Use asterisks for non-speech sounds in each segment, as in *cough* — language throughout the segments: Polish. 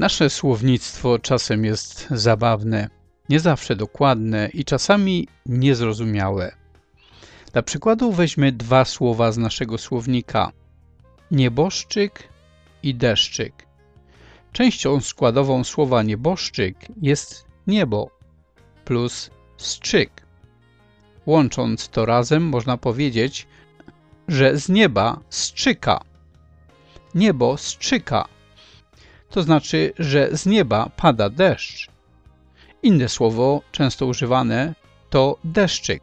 Nasze słownictwo czasem jest zabawne, nie zawsze dokładne i czasami niezrozumiałe. Dla przykładu weźmy dwa słowa z naszego słownika. Nieboszczyk i deszczyk. Częścią składową słowa nieboszczyk jest niebo plus szczyk. Łącząc to razem można powiedzieć, że z nieba szczyka. Niebo szczyka. To znaczy, że z nieba pada deszcz. Inne słowo często używane to deszczyk.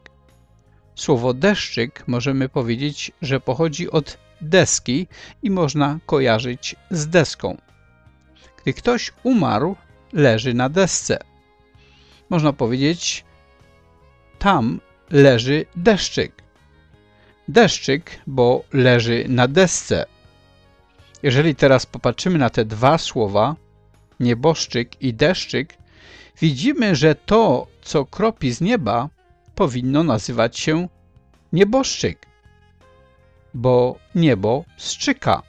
Słowo deszczyk możemy powiedzieć, że pochodzi od deski i można kojarzyć z deską. Gdy ktoś umarł, leży na desce. Można powiedzieć, tam leży deszczyk. Deszczyk, bo leży na desce. Jeżeli teraz popatrzymy na te dwa słowa, nieboszczyk i deszczyk, widzimy, że to, co kropi z nieba, powinno nazywać się nieboszczyk, bo niebo szczyka.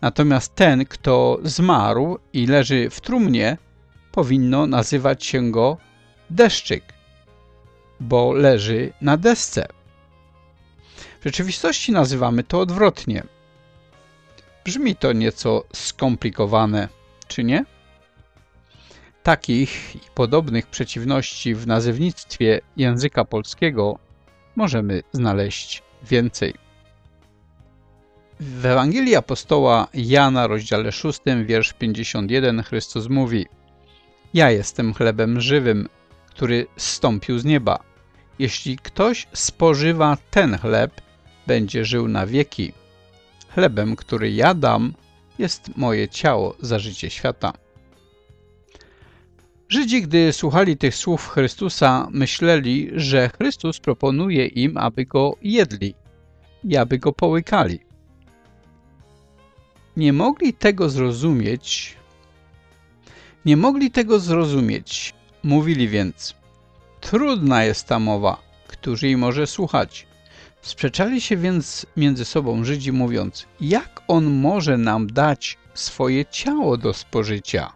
Natomiast ten, kto zmarł i leży w trumnie, powinno nazywać się go deszczyk, bo leży na desce. W rzeczywistości nazywamy to odwrotnie. Brzmi to nieco skomplikowane, czy nie? Takich i podobnych przeciwności w nazewnictwie języka polskiego możemy znaleźć więcej. W Ewangelii Apostoła Jana, rozdziale 6, wiersz 51, Chrystus mówi Ja jestem chlebem żywym, który zstąpił z nieba. Jeśli ktoś spożywa ten chleb, będzie żył na wieki. Chlebem, który ja dam, jest moje ciało za życie świata. Żydzi, gdy słuchali tych słów Chrystusa, myśleli, że Chrystus proponuje im, aby go jedli i aby go połykali. Nie mogli tego zrozumieć. Nie mogli tego zrozumieć. Mówili więc, trudna jest ta mowa, którzy jej może słuchać. Sprzeczali się więc między sobą Żydzi, mówiąc, jak on może nam dać swoje ciało do spożycia?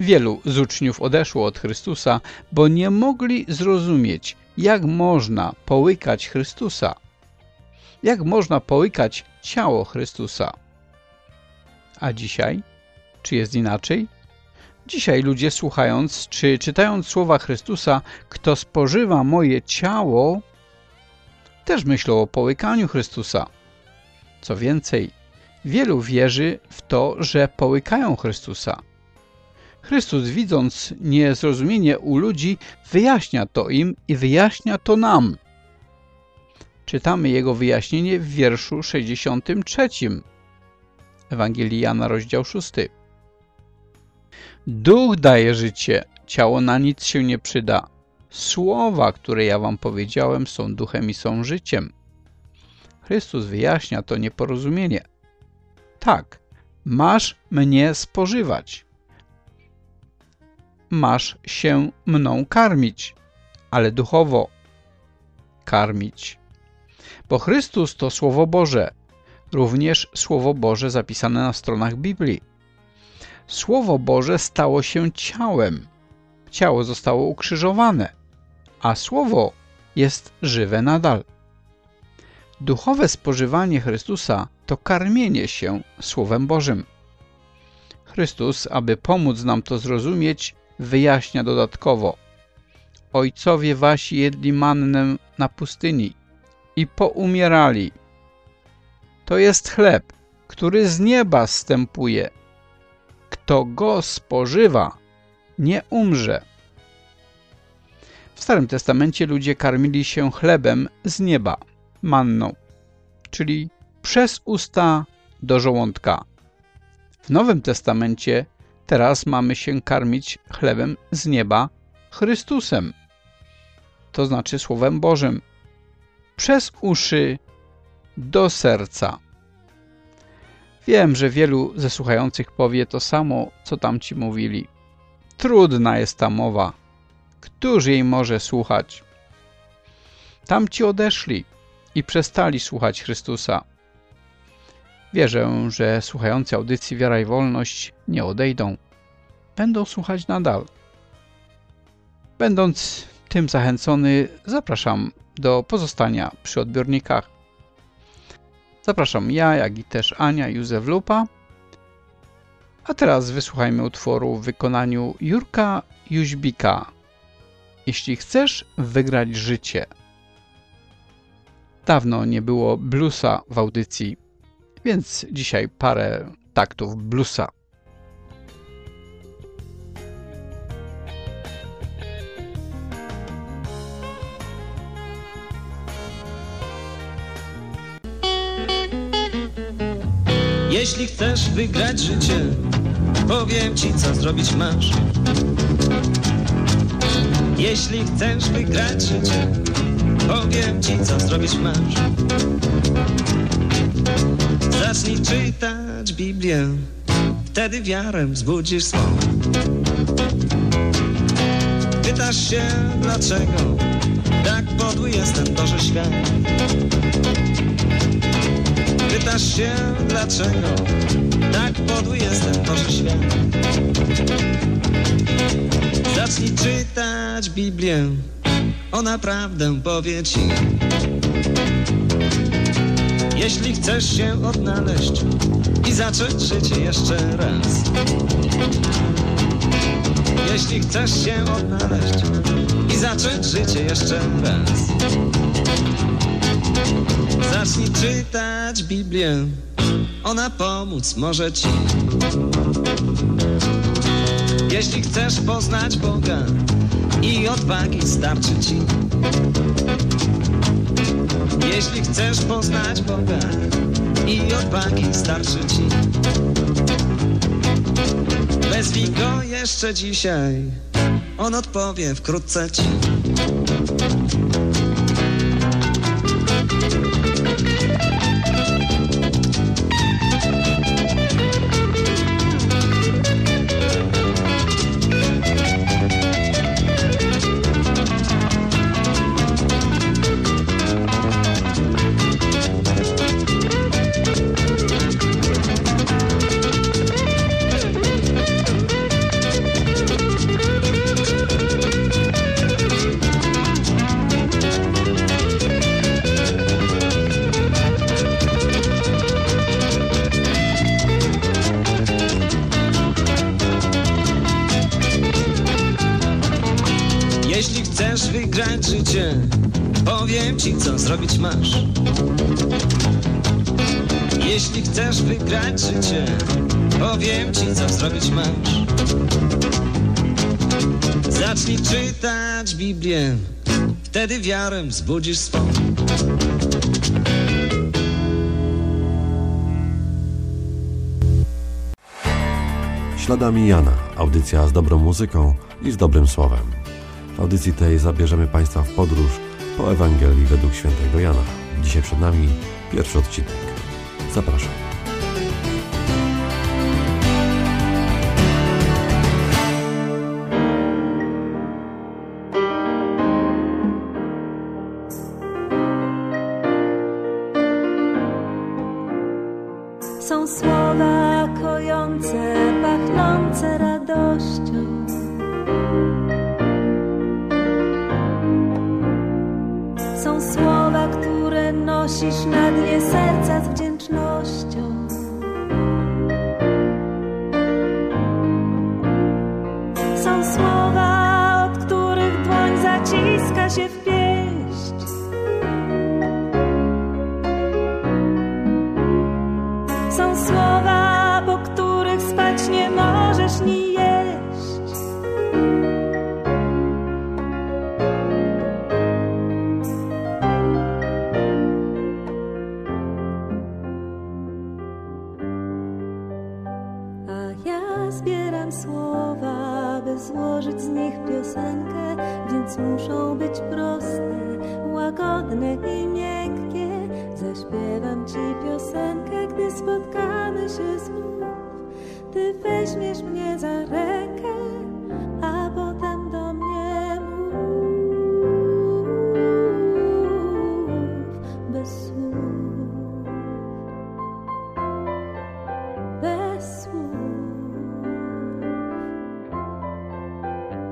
Wielu z uczniów odeszło od Chrystusa, bo nie mogli zrozumieć, jak można połykać Chrystusa. Jak można połykać ciało Chrystusa? A dzisiaj? Czy jest inaczej? Dzisiaj ludzie słuchając czy czytając słowa Chrystusa, kto spożywa moje ciało, też myślą o połykaniu Chrystusa. Co więcej, wielu wierzy w to, że połykają Chrystusa. Chrystus, widząc niezrozumienie u ludzi, wyjaśnia to im i wyjaśnia to nam. Czytamy jego wyjaśnienie w wierszu 63 Ewangelii Jana, rozdział 6. Duch daje życie, ciało na nic się nie przyda. Słowa, które ja wam powiedziałem, są duchem i są życiem. Chrystus wyjaśnia to nieporozumienie. Tak, masz mnie spożywać. Masz się mną karmić, ale duchowo karmić. Bo Chrystus to Słowo Boże, również Słowo Boże zapisane na stronach Biblii. Słowo Boże stało się ciałem. Ciało zostało ukrzyżowane a Słowo jest żywe nadal. Duchowe spożywanie Chrystusa to karmienie się Słowem Bożym. Chrystus, aby pomóc nam to zrozumieć, wyjaśnia dodatkowo. Ojcowie wasi jedli mannę na pustyni i poumierali. To jest chleb, który z nieba stępuje. Kto go spożywa, nie umrze. W Starym Testamencie ludzie karmili się chlebem z nieba, manną, czyli przez usta do żołądka. W Nowym Testamencie teraz mamy się karmić chlebem z nieba Chrystusem, to znaczy Słowem Bożym, przez uszy do serca. Wiem, że wielu ze słuchających powie to samo, co tamci mówili. Trudna jest ta mowa, Któż jej może słuchać? Tamci odeszli i przestali słuchać Chrystusa. Wierzę, że słuchający audycji Wiara i Wolność nie odejdą. Będą słuchać nadal. Będąc tym zachęcony, zapraszam do pozostania przy odbiornikach. Zapraszam ja, jak i też Ania Józef Lupa. A teraz wysłuchajmy utworu w wykonaniu Jurka Jóźbika. Jeśli chcesz wygrać życie. Dawno nie było bluesa w audycji, więc dzisiaj parę taktów bluesa. Jeśli chcesz wygrać życie, powiem ci co zrobić masz. Jeśli chcesz wygrać życie, powiem ci co zrobić masz. Zacznij czytać Biblię, wtedy wiarę wzbudzisz swą. Pytasz się dlaczego tak podły jest ten Boży świat. Pytasz się dlaczego tak podły jest ten Boży świat. Zacznij czytać Biblię, ona prawdę powie ci. Jeśli chcesz się odnaleźć i zacząć życie jeszcze raz. Jeśli chcesz się odnaleźć i zacząć życie jeszcze raz. Zacznij czytać Biblię, ona pomóc może ci. Jeśli chcesz poznać Boga i odwagi starczy ci. Jeśli chcesz poznać Boga i odwagi starczy ci. Wezwij Go jeszcze dzisiaj, On odpowie wkrótce ci. Wtedy wiarę wzbudzisz swą. Śladami Jana. Audycja z dobrą muzyką i z dobrym słowem. W audycji tej zabierzemy Państwa w podróż po Ewangelii według świętego Jana. Dzisiaj przed nami pierwszy odcinek. Zapraszam.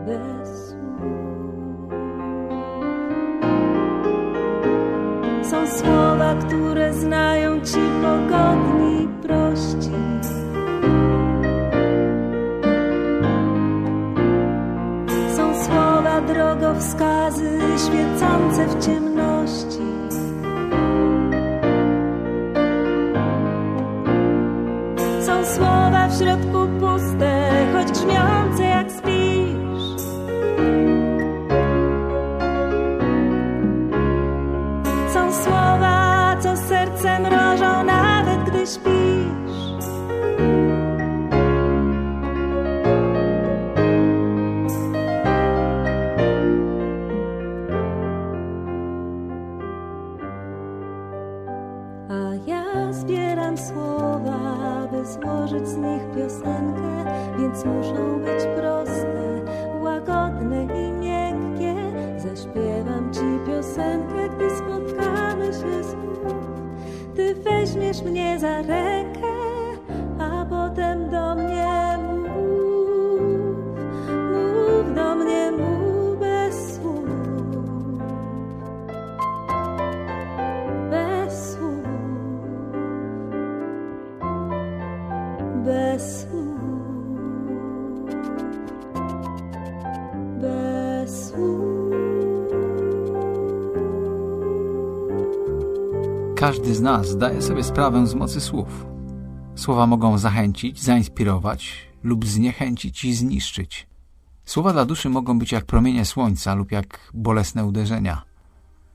Bez słów. Są słowa, które znają ci pogodni prości. Są słowa drogowskazy świecące w ciemności. Nas zdaje sobie sprawę z mocy słów. Słowa mogą zachęcić, zainspirować lub zniechęcić i zniszczyć. Słowa dla duszy mogą być jak promienie słońca lub jak bolesne uderzenia.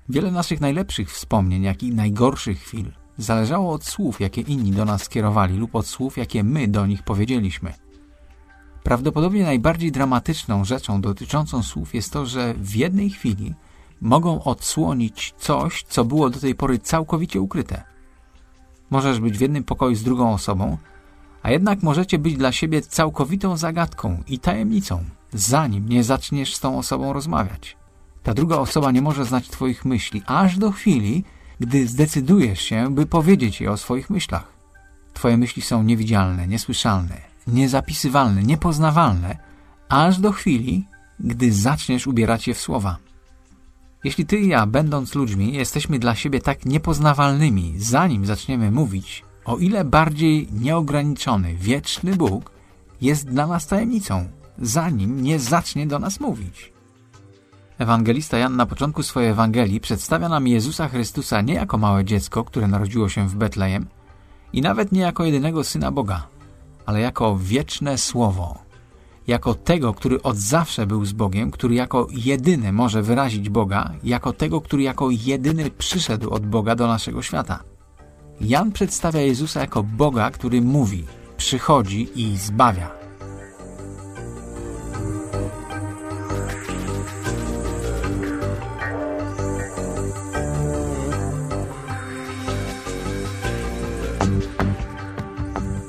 Wiele naszych najlepszych wspomnień, jak i najgorszych chwil zależało od słów, jakie inni do nas skierowali lub od słów, jakie my do nich powiedzieliśmy. Prawdopodobnie najbardziej dramatyczną rzeczą dotyczącą słów jest to, że w jednej chwili mogą odsłonić coś, co było do tej pory całkowicie ukryte. Możesz być w jednym pokoju z drugą osobą, a jednak możecie być dla siebie całkowitą zagadką i tajemnicą, zanim nie zaczniesz z tą osobą rozmawiać. Ta druga osoba nie może znać Twoich myśli, aż do chwili, gdy zdecydujesz się, by powiedzieć jej o swoich myślach. Twoje myśli są niewidzialne, niesłyszalne, niezapisywalne, niepoznawalne, aż do chwili, gdy zaczniesz ubierać je w słowa. Jeśli ty i ja, będąc ludźmi, jesteśmy dla siebie tak niepoznawalnymi, zanim zaczniemy mówić, o ile bardziej nieograniczony, wieczny Bóg jest dla nas tajemnicą, zanim nie zacznie do nas mówić. Ewangelista Jan na początku swojej Ewangelii przedstawia nam Jezusa Chrystusa nie jako małe dziecko, które narodziło się w Betlejem i nawet nie jako jedynego Syna Boga, ale jako wieczne Słowo, jako tego, który od zawsze był z Bogiem, który jako jedyny może wyrazić Boga, jako tego, który jako jedyny przyszedł od Boga do naszego świata. Jan przedstawia Jezusa jako Boga, który mówi, przychodzi i zbawia.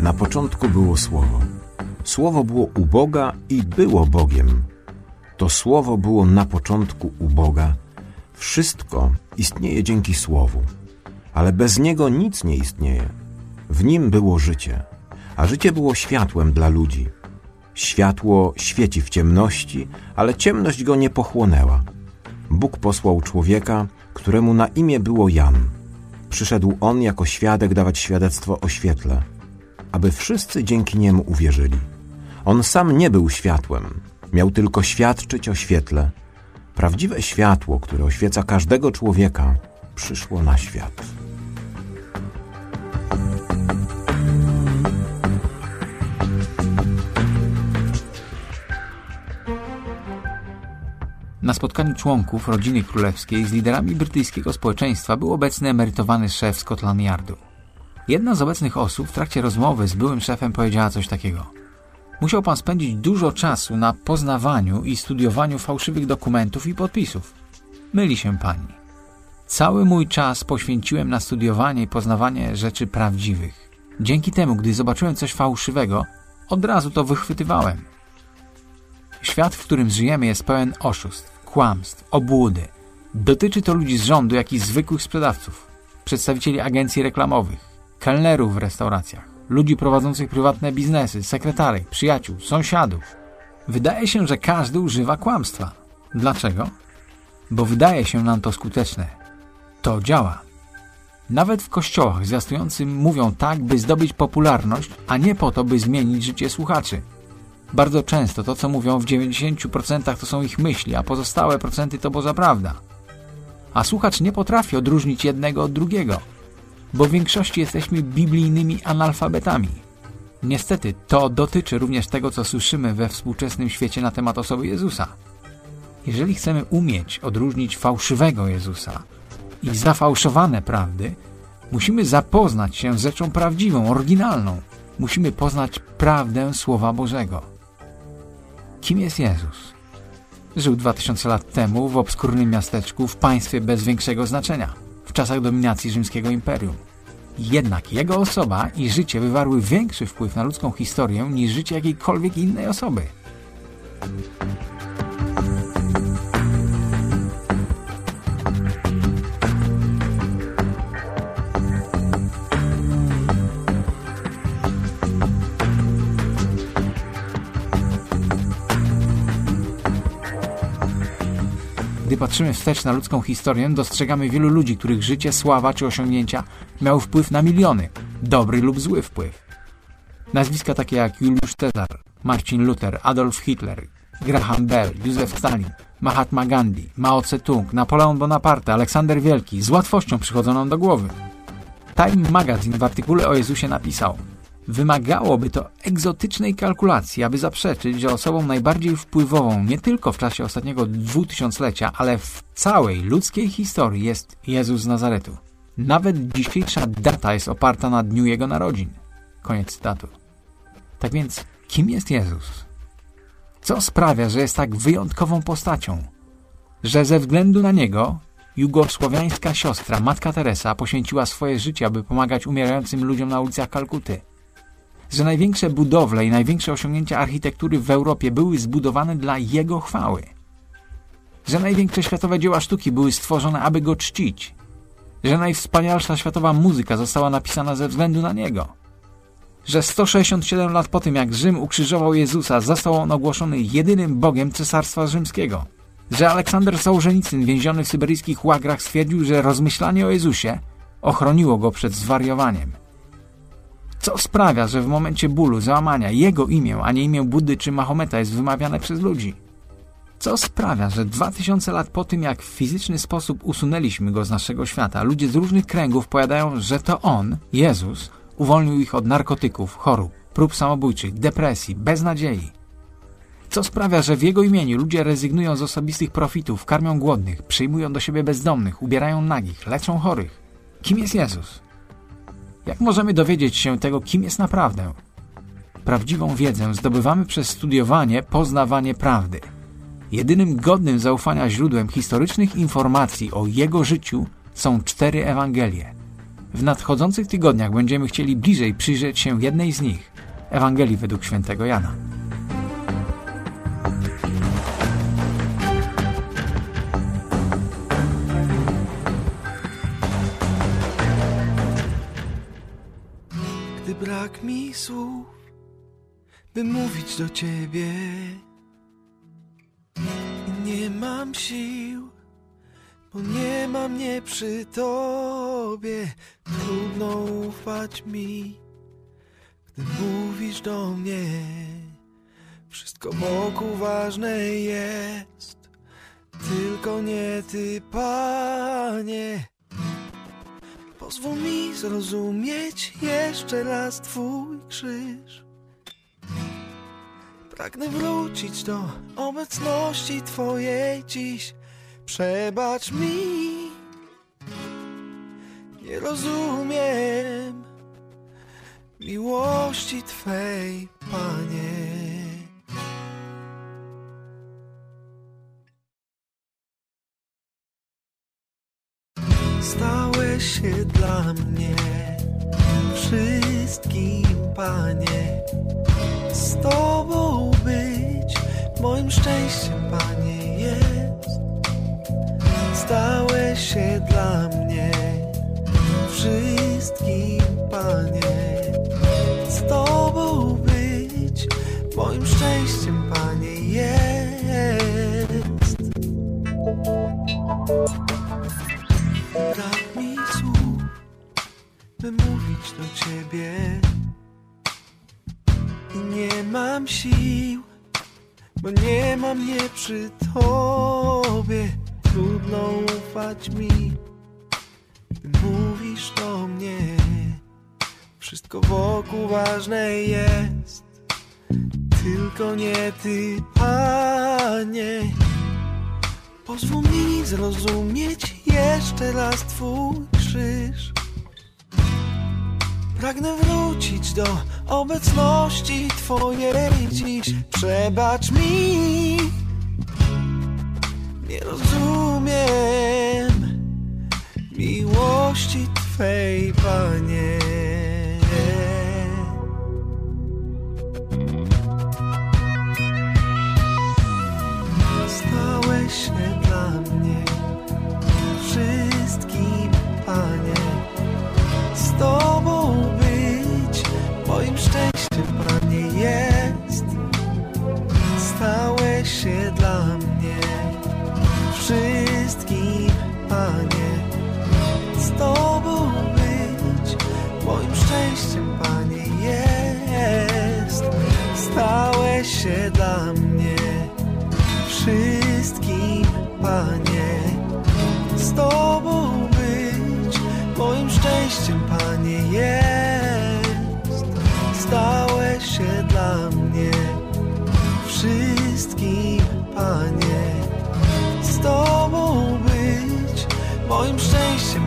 Na początku było Słowo. Słowo było u Boga i było Bogiem. To Słowo było na początku u Boga. Wszystko istnieje dzięki Słowu, ale bez Niego nic nie istnieje. W Nim było życie, a życie było światłem dla ludzi. Światło świeci w ciemności, ale ciemność go nie pochłonęła. Bóg posłał człowieka, któremu na imię było Jan. Przyszedł on jako świadek dawać świadectwo o świetle, aby wszyscy dzięki niemu uwierzyli. On sam nie był światłem, miał tylko świadczyć o świetle. Prawdziwe światło, które oświeca każdego człowieka, przyszło na świat. Na spotkaniu członków rodziny królewskiej z liderami brytyjskiego społeczeństwa był obecny emerytowany szef Scotland Yardu. Jedna z obecnych osób w trakcie rozmowy z byłym szefem powiedziała coś takiego. Musiał pan spędzić dużo czasu na poznawaniu i studiowaniu fałszywych dokumentów i podpisów. Myli się pani. Cały mój czas poświęciłem na studiowanie i poznawanie rzeczy prawdziwych. Dzięki temu, gdy zobaczyłem coś fałszywego, od razu to wychwytywałem. Świat, w którym żyjemy, jest pełen oszustw, kłamstw, obłudy. Dotyczy to ludzi z rządu, jak i zwykłych sprzedawców, przedstawicieli agencji reklamowych, kelnerów w restauracjach, ludzi prowadzących prywatne biznesy, sekretarek, przyjaciół, sąsiadów. Wydaje się, że każdy używa kłamstwa. Dlaczego? Bo wydaje się nam to skuteczne. To działa. Nawet w kościołach zwiastującym mówią tak, by zdobyć popularność, a nie po to, by zmienić życie słuchaczy. Bardzo często to, co mówią w 90% to są ich myśli, a pozostałe procenty to Boża prawda. A słuchacz nie potrafi odróżnić jednego od drugiego, bo w większości jesteśmy biblijnymi analfabetami. Niestety, to dotyczy również tego, co słyszymy we współczesnym świecie na temat osoby Jezusa. Jeżeli chcemy umieć odróżnić fałszywego Jezusa i zafałszowane prawdy, musimy zapoznać się z rzeczą prawdziwą, oryginalną. Musimy poznać prawdę Słowa Bożego. Kim jest Jezus? Żył 2000 lat temu w obskurnym miasteczku w państwie bez większego znaczenia, w czasach dominacji rzymskiego imperium. Jednak jego osoba i życie wywarły większy wpływ na ludzką historię niż życie jakiejkolwiek innej osoby. Gdy patrzymy wstecz na ludzką historię, dostrzegamy wielu ludzi, których życie, sława czy osiągnięcia miały wpływ na miliony, dobry lub zły wpływ. Nazwiska takie jak Juliusz Cezar, Marcin Luther, Adolf Hitler, Graham Bell, Józef Stalin, Mahatma Gandhi, Mao Tse-tung, Napoleon Bonaparte, Aleksander Wielki z łatwością przychodzą nam do głowy. Time Magazine w artykule o Jezusie napisał Wymagałoby to egzotycznej kalkulacji, aby zaprzeczyć, że osobą najbardziej wpływową nie tylko w czasie ostatniego dwutysiąclecia, ale w całej ludzkiej historii jest Jezus z Nazaretu. Nawet dzisiejsza data jest oparta na dniu Jego narodzin. Koniec cytatu. Tak więc, kim jest Jezus? Co sprawia, że jest tak wyjątkową postacią? Że ze względu na Niego jugosłowiańska siostra, Matka Teresa, poświęciła swoje życie, aby pomagać umierającym ludziom na ulicach Kalkuty że największe budowle i największe osiągnięcia architektury w Europie były zbudowane dla jego chwały. Że największe światowe dzieła sztuki były stworzone, aby go czcić. Że najwspanialsza światowa muzyka została napisana ze względu na niego. Że 167 lat po tym, jak Rzym ukrzyżował Jezusa, został on ogłoszony jedynym Bogiem Cesarstwa Rzymskiego. Że Aleksander Sołżenicyn, więziony w syberyjskich łagrach, stwierdził, że rozmyślanie o Jezusie ochroniło go przed zwariowaniem. Co sprawia, że w momencie bólu, załamania jego imię, a nie imię Buddy czy Mahometa jest wymawiane przez ludzi? Co sprawia, że dwa tysiące lat po tym, jak w fizyczny sposób usunęliśmy go z naszego świata, ludzie z różnych kręgów powiadają, że to on, Jezus, uwolnił ich od narkotyków, chorób, prób samobójczych, depresji, beznadziei? Co sprawia, że w jego imieniu ludzie rezygnują z osobistych profitów, karmią głodnych, przyjmują do siebie bezdomnych, ubierają nagich, leczą chorych? Kim jest Jezus? Jak możemy dowiedzieć się tego, kim jest naprawdę? Prawdziwą wiedzę zdobywamy przez studiowanie, poznawanie prawdy. Jedynym godnym zaufania źródłem historycznych informacji o Jego życiu są cztery Ewangelie. W nadchodzących tygodniach będziemy chcieli bliżej przyjrzeć się jednej z nich, Ewangelii według świętego Jana. Brak mi słów, by mówić do ciebie. Nie mam sił, bo nie mam mnie przy tobie. Trudno ufać mi, gdy mówisz do mnie. Wszystko wokół ważne jest, tylko nie ty, panie. Pozwól mi zrozumieć jeszcze raz Twój krzyż. Pragnę wrócić do obecności Twojej dziś. Przebacz mi, nie rozumiem miłości Twej, Panie. Się dla mnie wszystkim, Panie. Z Tobą być moim szczęściem, Panie, jest. Stałeś się dla mnie wszystkim, Panie. Z Tobą być moim szczęściem, by mówić do ciebie. I nie mam sił, bo nie mam mnie przy tobie. Trudno ufać mi, gdy mówisz do mnie. Wszystko wokół ważne jest Tylko nie ty, panie. Pozwól mi zrozumieć jeszcze raz twój krzyż. Pragnę wrócić do obecności Twojej dziś. Przebacz mi, nie rozumiem miłości Twej, Panie. Stałeś się dla mnie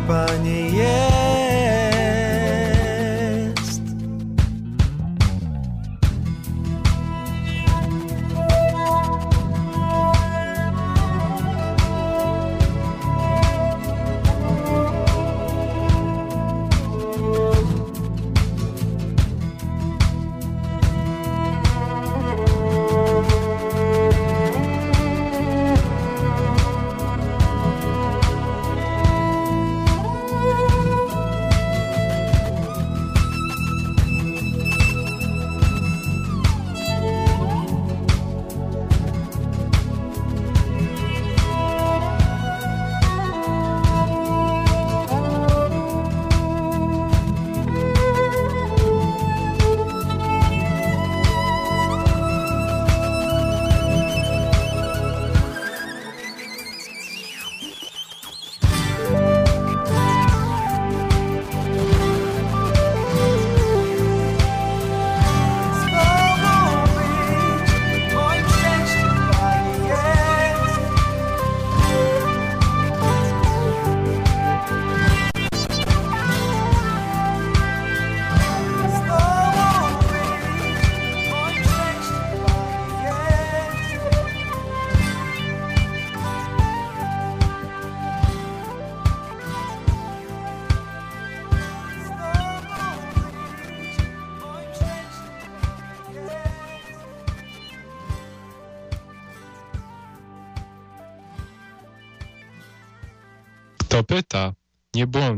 szczęściem,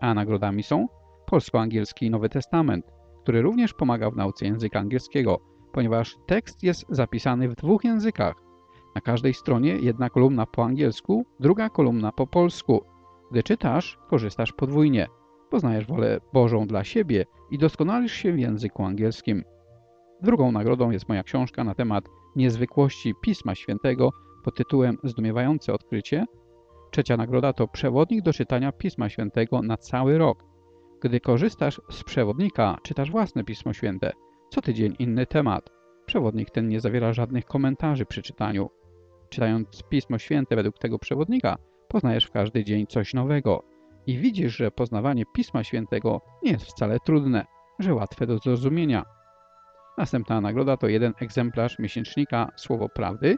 A nagrodami są polsko-angielski Nowy Testament, który również pomaga w nauce języka angielskiego, ponieważ tekst jest zapisany w dwóch językach. Na każdej stronie jedna kolumna po angielsku, druga kolumna po polsku. Gdy czytasz, korzystasz podwójnie. Poznajesz wolę Bożą dla siebie i doskonalisz się w języku angielskim. Drugą nagrodą jest moja książka na temat niezwykłości Pisma Świętego pod tytułem Zdumiewające odkrycie. Trzecia nagroda to przewodnik do czytania Pisma Świętego na cały rok. Gdy korzystasz z przewodnika, czytasz własne Pismo Święte. Co tydzień inny temat. Przewodnik ten nie zawiera żadnych komentarzy przy czytaniu. Czytając Pismo Święte według tego przewodnika, poznajesz w każdy dzień coś nowego. I widzisz, że poznawanie Pisma Świętego nie jest wcale trudne, że łatwe do zrozumienia. Następna nagroda to jeden egzemplarz miesięcznika Słowo Prawdy.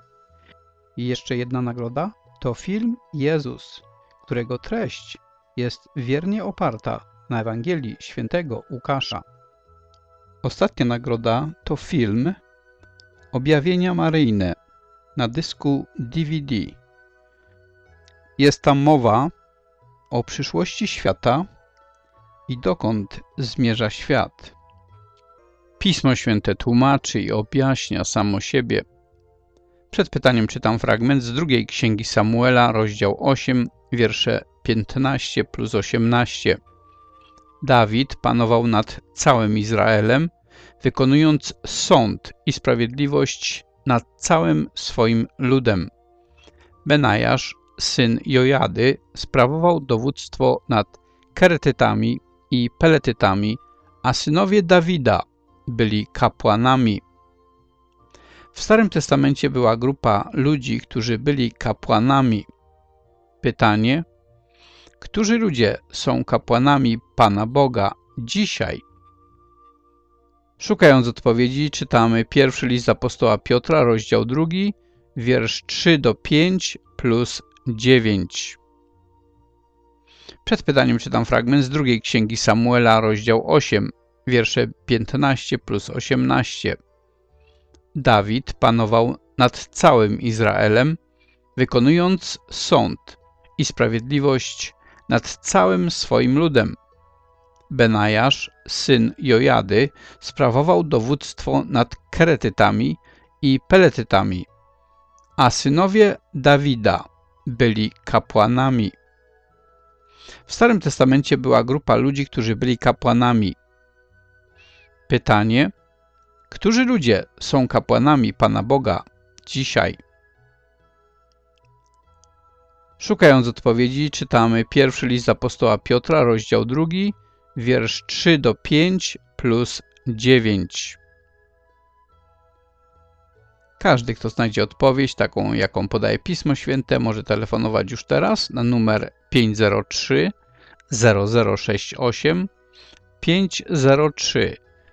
I jeszcze jedna nagroda to film Jezus, którego treść jest wiernie oparta na Ewangelii świętego Łukasza. Ostatnia nagroda to film Objawienia Maryjne. na dysku DVD. Jest tam mowa o przyszłości świata i dokąd zmierza świat. Pismo Święte tłumaczy i objaśnia samo siebie. Przed pytaniem czytam fragment z drugiej księgi Samuela, rozdział 8, wiersze 15 plus 18. Dawid panował nad całym Izraelem, wykonując sąd i sprawiedliwość nad całym swoim ludem. Benajasz, syn Jojady, sprawował dowództwo nad Keretytami i Peletytami, a synowie Dawida byli kapłanami. W Starym Testamencie była grupa ludzi, którzy byli kapłanami. Pytanie, którzy ludzie są kapłanami Pana Boga dzisiaj? Szukając odpowiedzi, czytamy pierwszy list apostoła Piotra, rozdział drugi, wiersz 3 do 5 plus 9. Przed pytaniem czytam fragment z drugiej księgi Samuela, rozdział 8, wiersze 15 plus 18. Dawid panował nad całym Izraelem, wykonując sąd i sprawiedliwość nad całym swoim ludem. Benajasz, syn Jojady, sprawował dowództwo nad Keretytami i Peletytami, a synowie Dawida byli kapłanami. W Starym Testamencie była grupa ludzi, którzy byli kapłanami. Pytanie, którzy ludzie są kapłanami Pana Boga dzisiaj? Szukając odpowiedzi, czytamy pierwszy list apostoła Piotra, rozdział drugi, wiersz 3 do 5 plus 9. Każdy, kto znajdzie odpowiedź, taką jaką podaje Pismo Święte, może telefonować już teraz na numer 503 0068 503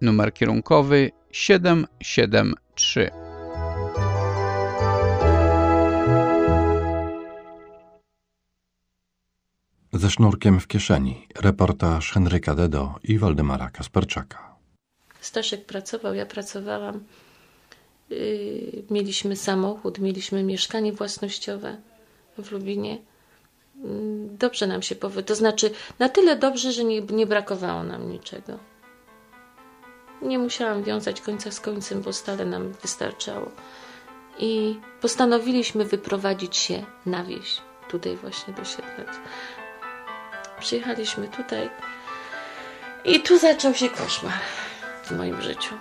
numer kierunkowy 773 Ze sznurkiem w kieszeni. Reportaż Henryka Dedo i Waldemara Kasperczaka. Staszek pracował, ja pracowałam. Yy, mieliśmy samochód, mieliśmy mieszkanie własnościowe w Lubinie. Yy, dobrze nam się powie, to znaczy na tyle dobrze, że nie, nie brakowało nam niczego. Nie musiałam wiązać końca z końcem, bo stale nam wystarczało. I postanowiliśmy wyprowadzić się na wieś, tutaj właśnie do Siedlec. Przyjechaliśmy tutaj i tu zaczął się koszmar w moim życiu.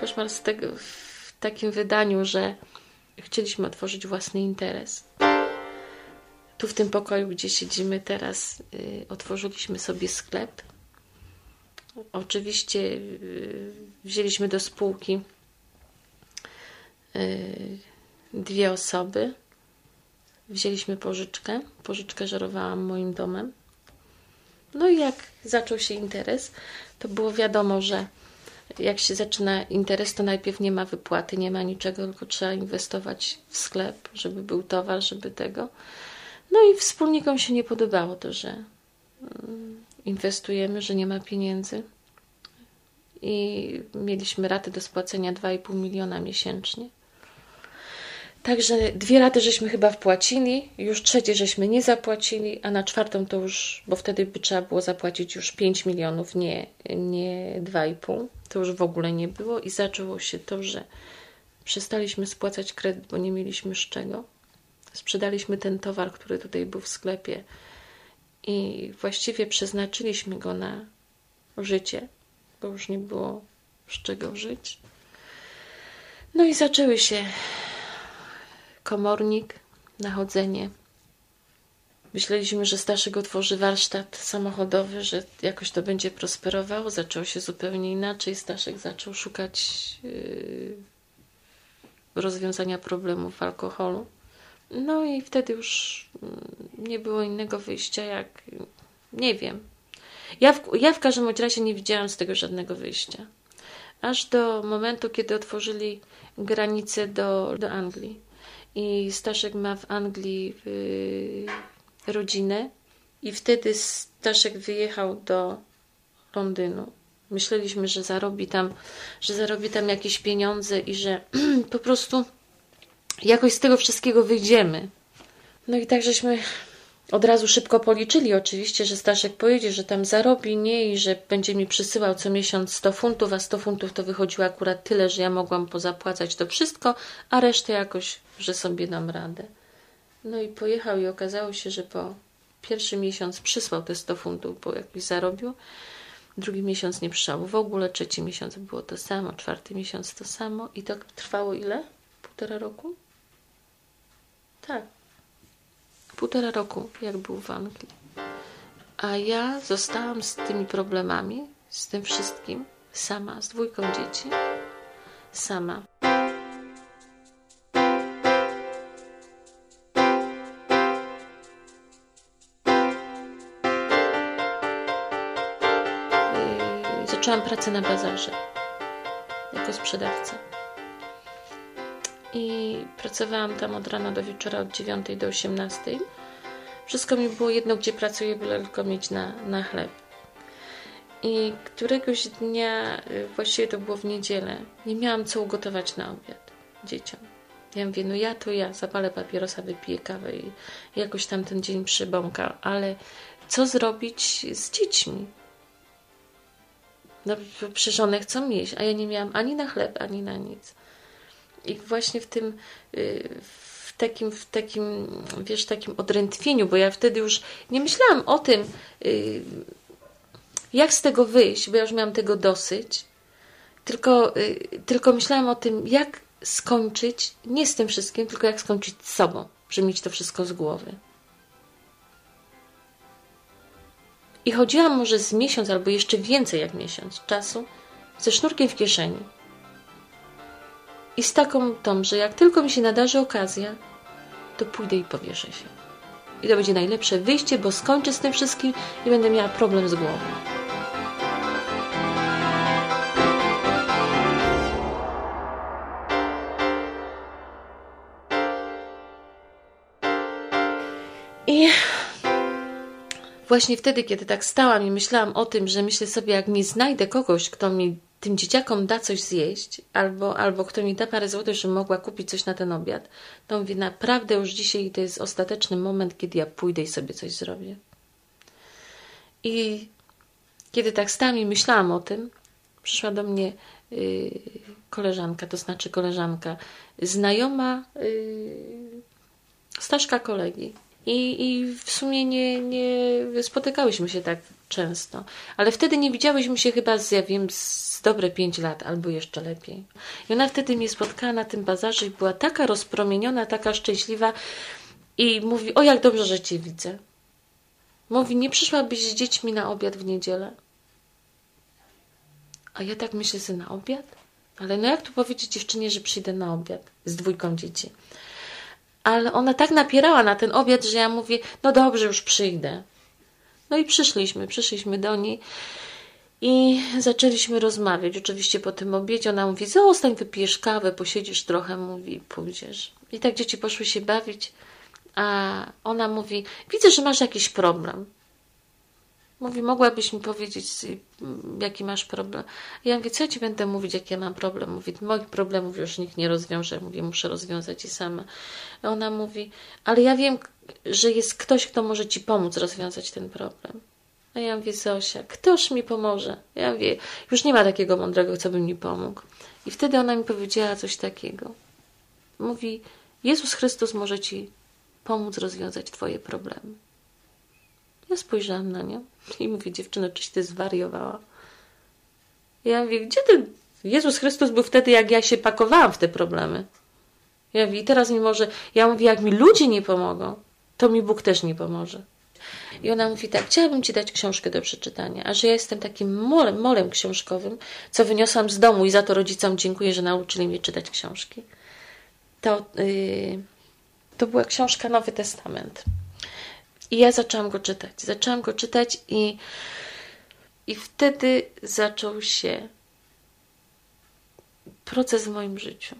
Koszmar z tego, w takim wydaniu, że chcieliśmy otworzyć własny interes. Tu w tym pokoju, gdzie siedzimy teraz, y, otworzyliśmy sobie sklep. Oczywiście y, wzięliśmy do spółki y, dwie osoby wzięliśmy pożyczkę. Pożyczkę żerowałam moim domem. No i jak zaczął się interes, to było wiadomo, że jak się zaczyna interes, to najpierw nie ma wypłaty, nie ma niczego, tylko trzeba inwestować w sklep, żeby był towar, żeby tego. No i wspólnikom się nie podobało to, że mm, inwestujemy, że nie ma pieniędzy. I mieliśmy raty do spłacenia 2,5 miliona miesięcznie. Także dwie raty żeśmy chyba wpłacili, już trzecie żeśmy nie zapłacili, a na czwartą to już, bo wtedy by trzeba było zapłacić już 5 milionów, nie, nie 2,5. To już w ogóle nie było i zaczęło się to, że przestaliśmy spłacać kredyt, bo nie mieliśmy z czego. Sprzedaliśmy ten towar, który tutaj był w sklepie i właściwie przeznaczyliśmy go na życie, bo już nie było z czego żyć. No i zaczęły się komornik, nachodzenie. Myśleliśmy, że Staszek otworzy warsztat samochodowy, że jakoś to będzie prosperowało. Zaczęło się zupełnie inaczej. Staszek zaczął szukać yy, rozwiązania problemów alkoholu. No i wtedy już mm, nie było innego wyjścia, jak nie wiem. Ja w, ja w każdym razie nie widziałam z tego żadnego wyjścia. Aż do momentu, kiedy otworzyli granice do, do Anglii. I Staszek ma w Anglii y, rodzinę, i wtedy Staszek wyjechał do Londynu. Myśleliśmy, że zarobi tam, że zarobi tam jakieś pieniądze i że *clears throat* po prostu jakoś z tego wszystkiego wyjdziemy. No i tak żeśmy od razu szybko policzyli oczywiście, że Staszek pojedzie, że tam zarobi, nie, i że będzie mi przysyłał co miesiąc 100 funtów, a 100 funtów to wychodziło akurat tyle, że ja mogłam pozapłacać to wszystko, a resztę jakoś, że sobie dam radę. No i pojechał i okazało się, że po pierwszy miesiąc przysłał te 100 funtów, bo jakiś zarobił, drugi miesiąc nie przyszedł w ogóle, trzeci miesiąc było to samo, czwarty miesiąc to samo i to trwało ile? Półtora roku? Tak. Półtora roku, jak był w Anglii. A ja zostałam z tymi problemami, z tym wszystkim, sama, z dwójką dzieci, sama. Zaczęłam pracę na bazarze jako sprzedawca. I pracowałam tam od rana do wieczora, od 9 do 18. Wszystko mi było jedno, gdzie pracuję, byle tylko mieć na, na chleb. I któregoś dnia, y, właściwie to było w niedzielę, nie miałam co ugotować na obiad dzieciom. Ja mówię, no ja to ja, zapalę papierosa, wypiję kawę i jakoś tam ten dzień przybąka, ale co zrobić z dziećmi? No przecież one chcą jeść, a ja nie miałam ani na chleb, ani na nic. I właśnie w tym, y, w takim, w takim, wiesz, takim odrętwieniu, bo ja wtedy już nie myślałam o tym, y, jak z tego wyjść, bo ja już miałam tego dosyć, tylko, y, tylko myślałam o tym, jak skończyć, nie z tym wszystkim, tylko jak skończyć z sobą, żeby mieć to wszystko z głowy. I chodziłam może z miesiąc albo jeszcze więcej jak miesiąc czasu ze sznurkiem w kieszeni. I z taką tą, że jak tylko mi się nadarzy okazja, to pójdę i powieszę się. I to będzie najlepsze wyjście, bo skończę z tym wszystkim i będę miała problem z głową. I właśnie wtedy, kiedy tak stałam i myślałam o tym, że myślę sobie, jak nie znajdę kogoś, kto mi tym dzieciakom da coś zjeść, albo, albo kto mi da parę złotych, żebym mogła kupić coś na ten obiad, to mówię, naprawdę już dzisiaj to jest ostateczny moment, kiedy ja pójdę i sobie coś zrobię. I kiedy tak stałam i myślałam o tym, przyszła do mnie yy, koleżanka, to znaczy koleżanka, znajoma yy, Staszka kolegi. I, I w sumie nie, nie spotykałyśmy się tak często. Ale wtedy nie widziałyśmy się chyba z, ja wiem, z dobre pięć lat, albo jeszcze lepiej. I ona wtedy mnie spotkała na tym bazarze i była taka rozpromieniona, taka szczęśliwa i mówi, o jak dobrze, że Cię widzę. Mówi, nie przyszłabyś z dziećmi na obiad w niedzielę? A ja tak myślę, że na obiad? Ale no jak tu powiedzieć dziewczynie, że przyjdę na obiad z dwójką dzieci? Ale ona tak napierała na ten obiad, że ja mówię, no dobrze, już przyjdę. No i przyszliśmy, przyszliśmy do niej i zaczęliśmy rozmawiać. Oczywiście po tym obiedzie ona mówi, zostań, wypijesz kawę, posiedzisz trochę, mówi, pójdziesz. I tak dzieci poszły się bawić, a ona mówi, widzę, że masz jakiś problem. Mówi, mogłabyś mi powiedzieć, jaki masz problem? Ja mówię, co ja ci będę mówić, jaki ja mam problem? Mówi, moich problemów już nikt nie rozwiąże. Mówię, muszę rozwiązać je sama. A ona mówi, ale ja wiem, że jest ktoś, kto może ci pomóc rozwiązać ten problem. A ja mówię, Zosia, ktoż mi pomoże? Ja mówię, już nie ma takiego mądrego, co by mi pomógł. I wtedy ona mi powiedziała coś takiego. Mówi, Jezus Chrystus może ci pomóc rozwiązać twoje problemy. Ja spojrzałam na nią i mówię, dziewczyno, czyś ty zwariowała? Ja mówię, gdzie ten Jezus Chrystus był wtedy, jak ja się pakowałam w te problemy? Ja mówię, i teraz mi może, ja mówię, jak mi ludzie nie pomogą, to mi Bóg też nie pomoże. I ona mówi tak, chciałabym Ci dać książkę do przeczytania, a że ja jestem takim molem, molem książkowym, co wyniosłam z domu i za to rodzicom dziękuję, że nauczyli mnie czytać książki. to, yy, to była książka Nowy Testament. I ja zaczęłam go czytać. Zaczęłam go czytać i, i wtedy zaczął się proces w moim życiu.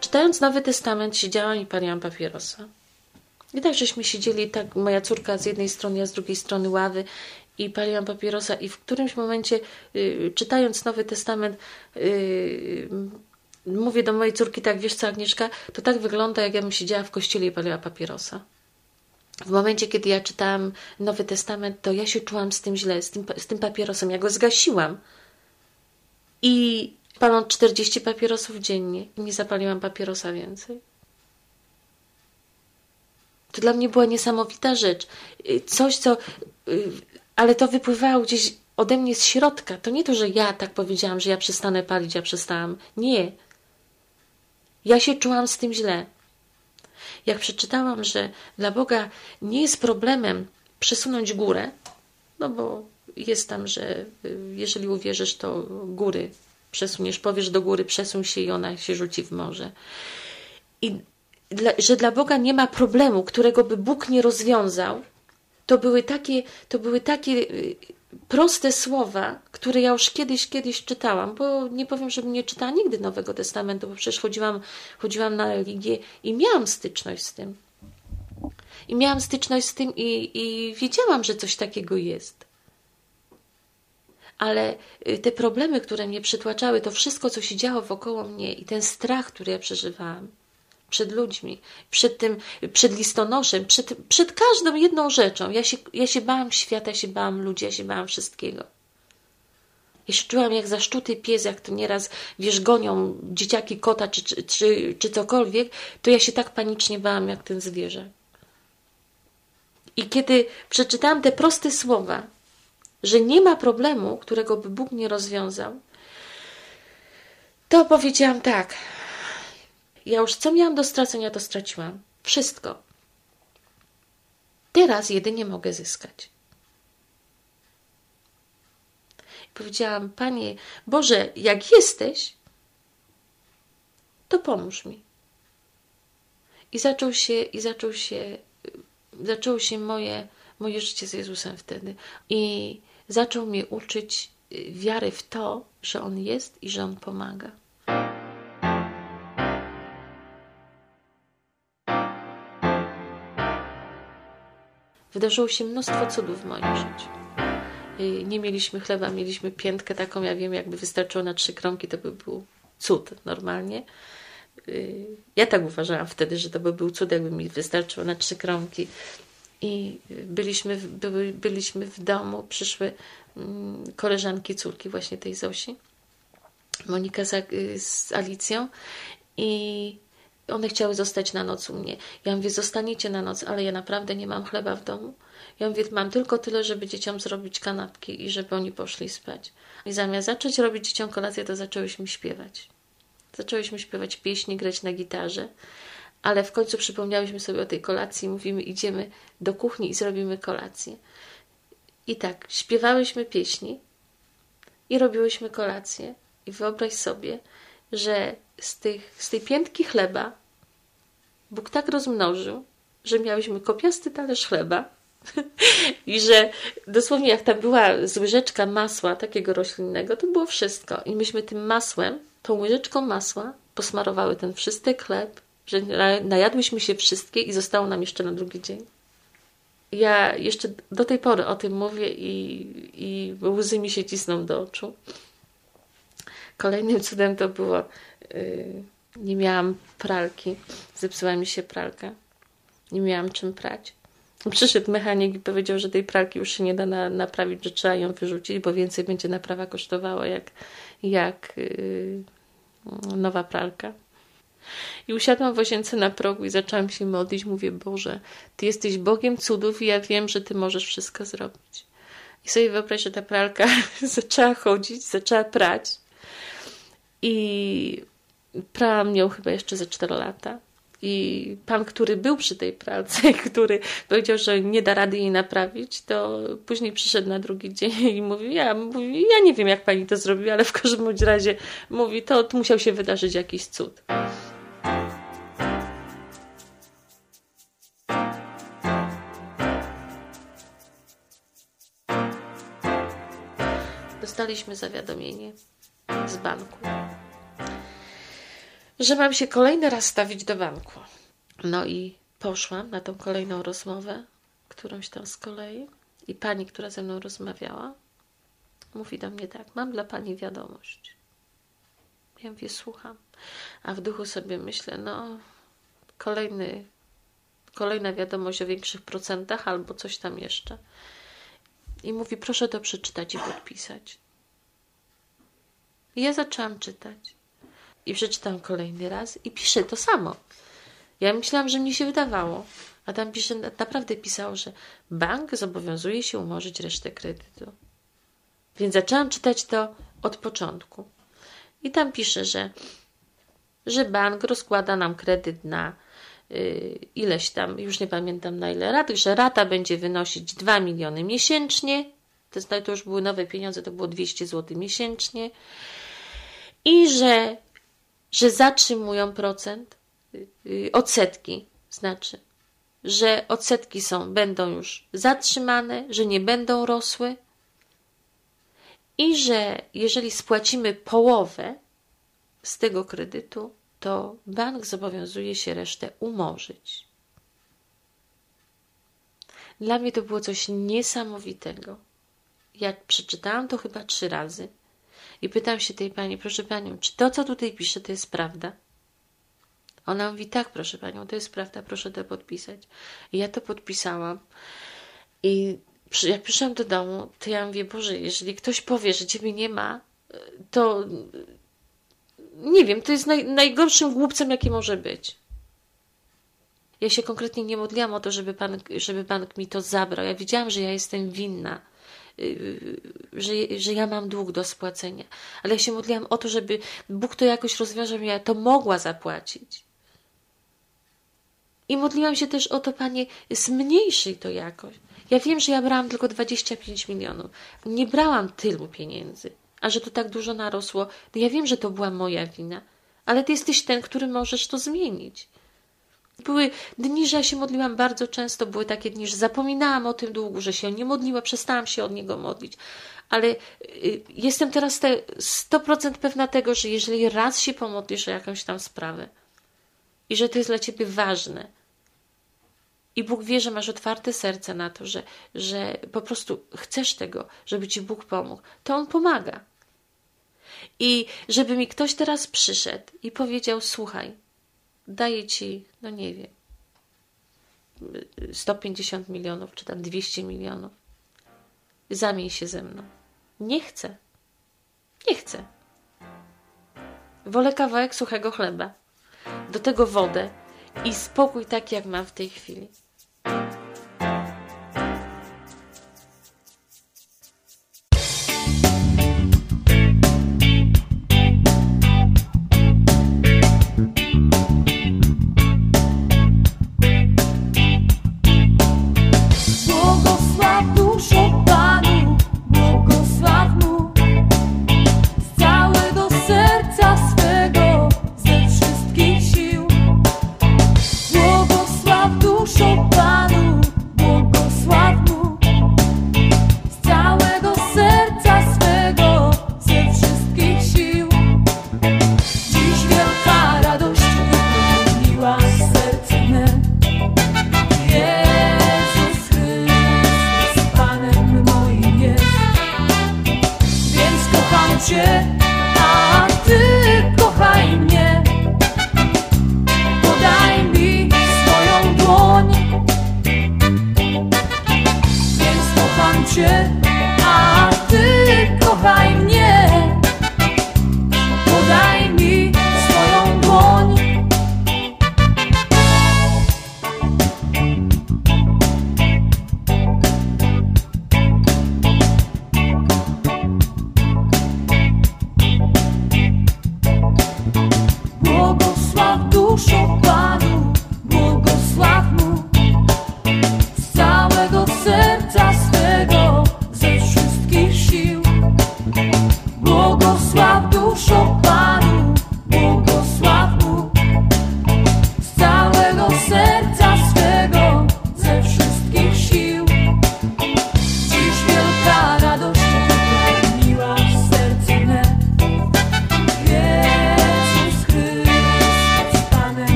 Czytając Nowy Testament, siedziałam i paliłam papierosa. I tak żeśmy siedzieli, tak moja córka z jednej strony, ja z drugiej strony ławy i paliłam papierosa i w którymś momencie, y, czytając Nowy Testament, y, mówię do mojej córki tak, wiesz co Agnieszka, to tak wygląda, jak ja bym siedziała w kościele i paliła papierosa. W momencie, kiedy ja czytałam Nowy Testament, to ja się czułam z tym źle, z tym, z tym papierosem. Ja go zgasiłam. I paląc 40 papierosów dziennie, nie zapaliłam papierosa więcej. To dla mnie była niesamowita rzecz. Y, coś, co. Ale to wypływało gdzieś ode mnie z środka. To nie to, że ja tak powiedziałam, że ja przestanę palić, ja przestałam. Nie. Ja się czułam z tym źle. Jak przeczytałam, że dla Boga nie jest problemem przesunąć górę, no bo jest tam, że y, jeżeli uwierzysz, to góry przesuniesz, powiesz do góry, przesuń się i ona się rzuci w morze. I dla, że dla Boga nie ma problemu, którego by Bóg nie rozwiązał, to były takie, to były takie y, proste słowa, które ja już kiedyś, kiedyś czytałam, bo nie powiem, żebym nie czytała nigdy Nowego Testamentu, bo przecież chodziłam, chodziłam na religię i miałam styczność z tym. I miałam styczność z tym i, i wiedziałam, że coś takiego jest. Ale y, te problemy, które mnie przytłaczały, to wszystko, co się działo wokoło mnie i ten strach, który ja przeżywałam, przed ludźmi, przed tym, przed listonoszem, przed, przed każdą jedną rzeczą. Ja się, ja się bałam świata, ja się bałam ludzi, ja się bałam wszystkiego. Ja się czułam jak zaszczuty pies, jak to nieraz, wiesz, gonią dzieciaki kota czy, czy, czy, czy cokolwiek, to ja się tak panicznie bałam jak ten zwierzę. I kiedy przeczytałam te proste słowa, że nie ma problemu, którego by Bóg nie rozwiązał, to powiedziałam tak, ja już co miałam do stracenia, to straciłam. Wszystko. Teraz jedynie mogę zyskać. Powiedziałam, Panie Boże, jak jesteś, to pomóż mi. I zaczął się, i zaczął się, zaczęło się moje, moje życie z Jezusem wtedy. I zaczął mnie uczyć wiary w to, że On jest i że On pomaga. Wydarzyło się mnóstwo cudów w moim życiu. Nie mieliśmy chleba, mieliśmy piętkę taką, ja wiem, jakby wystarczyło na trzy kromki, to by był cud normalnie. Ja tak uważałam wtedy, że to by był cud, jakby mi wystarczyło na trzy kromki. I byliśmy, były, byliśmy w domu, przyszły mm, koleżanki, córki właśnie tej Zosi, Monika z, z Alicją i one chciały zostać na noc u mnie. Ja mówię, zostaniecie na noc, ale ja naprawdę nie mam chleba w domu. Ja mówię, mam tylko tyle, żeby dzieciom zrobić kanapki i żeby oni poszli spać. I zamiast zacząć robić dzieciom kolację, to zaczęłyśmy śpiewać. Zaczęłyśmy śpiewać pieśni, grać na gitarze, ale w końcu przypomniałyśmy sobie o tej kolacji mówimy, idziemy do kuchni i zrobimy kolację. I tak, śpiewałyśmy pieśni i robiłyśmy kolację. I wyobraź sobie, że z, tych, z tej piętki chleba Bóg tak rozmnożył, że miałyśmy kopiasty talerz chleba *laughs* i że dosłownie jak tam była z łyżeczka masła takiego roślinnego, to było wszystko. I myśmy tym masłem, tą łyżeczką masła posmarowały ten wszystki chleb, że najadłyśmy się wszystkie i zostało nam jeszcze na drugi dzień. Ja jeszcze do tej pory o tym mówię i, i łzy mi się cisną do oczu. Kolejnym cudem to było Y, nie miałam pralki, zepsuła mi się pralka, nie miałam czym prać. Przyszedł mechanik i powiedział, że tej pralki już się nie da na, naprawić, że trzeba ją wyrzucić, bo więcej będzie naprawa kosztowała jak, jak yy, nowa pralka. I usiadłam w łazience na progu i zaczęłam się modlić. Mówię, Boże, Ty jesteś Bogiem cudów i ja wiem, że Ty możesz wszystko zrobić. I sobie wyobraź, że ta pralka *laughs* zaczęła chodzić, zaczęła prać. I Prałam ją chyba jeszcze ze 4 lata. I pan, który był przy tej pracy, *laughs* który powiedział, że nie da rady jej naprawić, to później przyszedł na drugi dzień *laughs* i mówi, ja, mówi, ja nie wiem, jak pani to zrobiła, ale w każdym razie mówi, to, to musiał się wydarzyć jakiś cud. Dostaliśmy zawiadomienie z banku że mam się kolejny raz stawić do banku. No i poszłam na tą kolejną rozmowę, którąś tam z kolei. I pani, która ze mną rozmawiała, mówi do mnie tak: Mam dla pani wiadomość. Ja mówię, słucham. A w duchu sobie myślę, no, kolejny, kolejna wiadomość o większych procentach albo coś tam jeszcze. I mówi, proszę to przeczytać i podpisać. I ja zaczęłam czytać. I przeczytam kolejny raz i pisze to samo. Ja myślałam, że mnie się wydawało. A tam pisze, naprawdę pisało, że bank zobowiązuje się umorzyć resztę kredytu. Więc zaczęłam czytać to od początku. I tam pisze, że, że bank rozkłada nam kredyt na yy, ileś tam, już nie pamiętam na ile rat, że rata będzie wynosić 2 miliony miesięcznie. To, to już były nowe pieniądze, to było 200 zł miesięcznie. I że że zatrzymują procent, y, odsetki, znaczy, że odsetki są, będą już zatrzymane, że nie będą rosły i że jeżeli spłacimy połowę z tego kredytu, to bank zobowiązuje się resztę umorzyć. Dla mnie to było coś niesamowitego. Jak przeczytałam to chyba trzy razy, i pytam się tej pani, proszę panią, czy to, co tutaj pisze, to jest prawda? Ona mówi, tak, proszę panią, to jest prawda, proszę to podpisać. I ja to podpisałam. I jak przyszłam do domu, to ja mówię, Boże, jeżeli ktoś powie, że ciebie nie ma, to nie wiem, to jest naj, najgorszym głupcem, jaki może być. Ja się konkretnie nie modliłam o to, żeby, pan, żeby bank mi to zabrał. Ja wiedziałam, że ja jestem winna że, że ja mam dług do spłacenia. Ale ja się modliłam o to, żeby Bóg to jakoś rozwiązał, ja to mogła zapłacić. I modliłam się też o to, Panie, zmniejszyj to jakoś. Ja wiem, że ja brałam tylko 25 milionów. Nie brałam tylu pieniędzy. A że to tak dużo narosło, to ja wiem, że to była moja wina. Ale Ty jesteś ten, który możesz to zmienić. Były dni, że ja się modliłam bardzo często, były takie dni, że zapominałam o tym długu, że się nie modliła, przestałam się od niego modlić. Ale y, jestem teraz te 100% pewna tego, że jeżeli raz się pomodlisz o jakąś tam sprawę i że to jest dla ciebie ważne, i Bóg wie, że masz otwarte serce na to, że, że po prostu chcesz tego, żeby ci Bóg pomógł, to On pomaga. I żeby mi ktoś teraz przyszedł i powiedział: Słuchaj, daję ci, no nie wiem, 150 milionów, czy tam 200 milionów. Zamień się ze mną. Nie chcę. Nie chcę. Wolę kawałek suchego chleba. Do tego wodę i spokój taki, jak mam w tej chwili.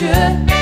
绝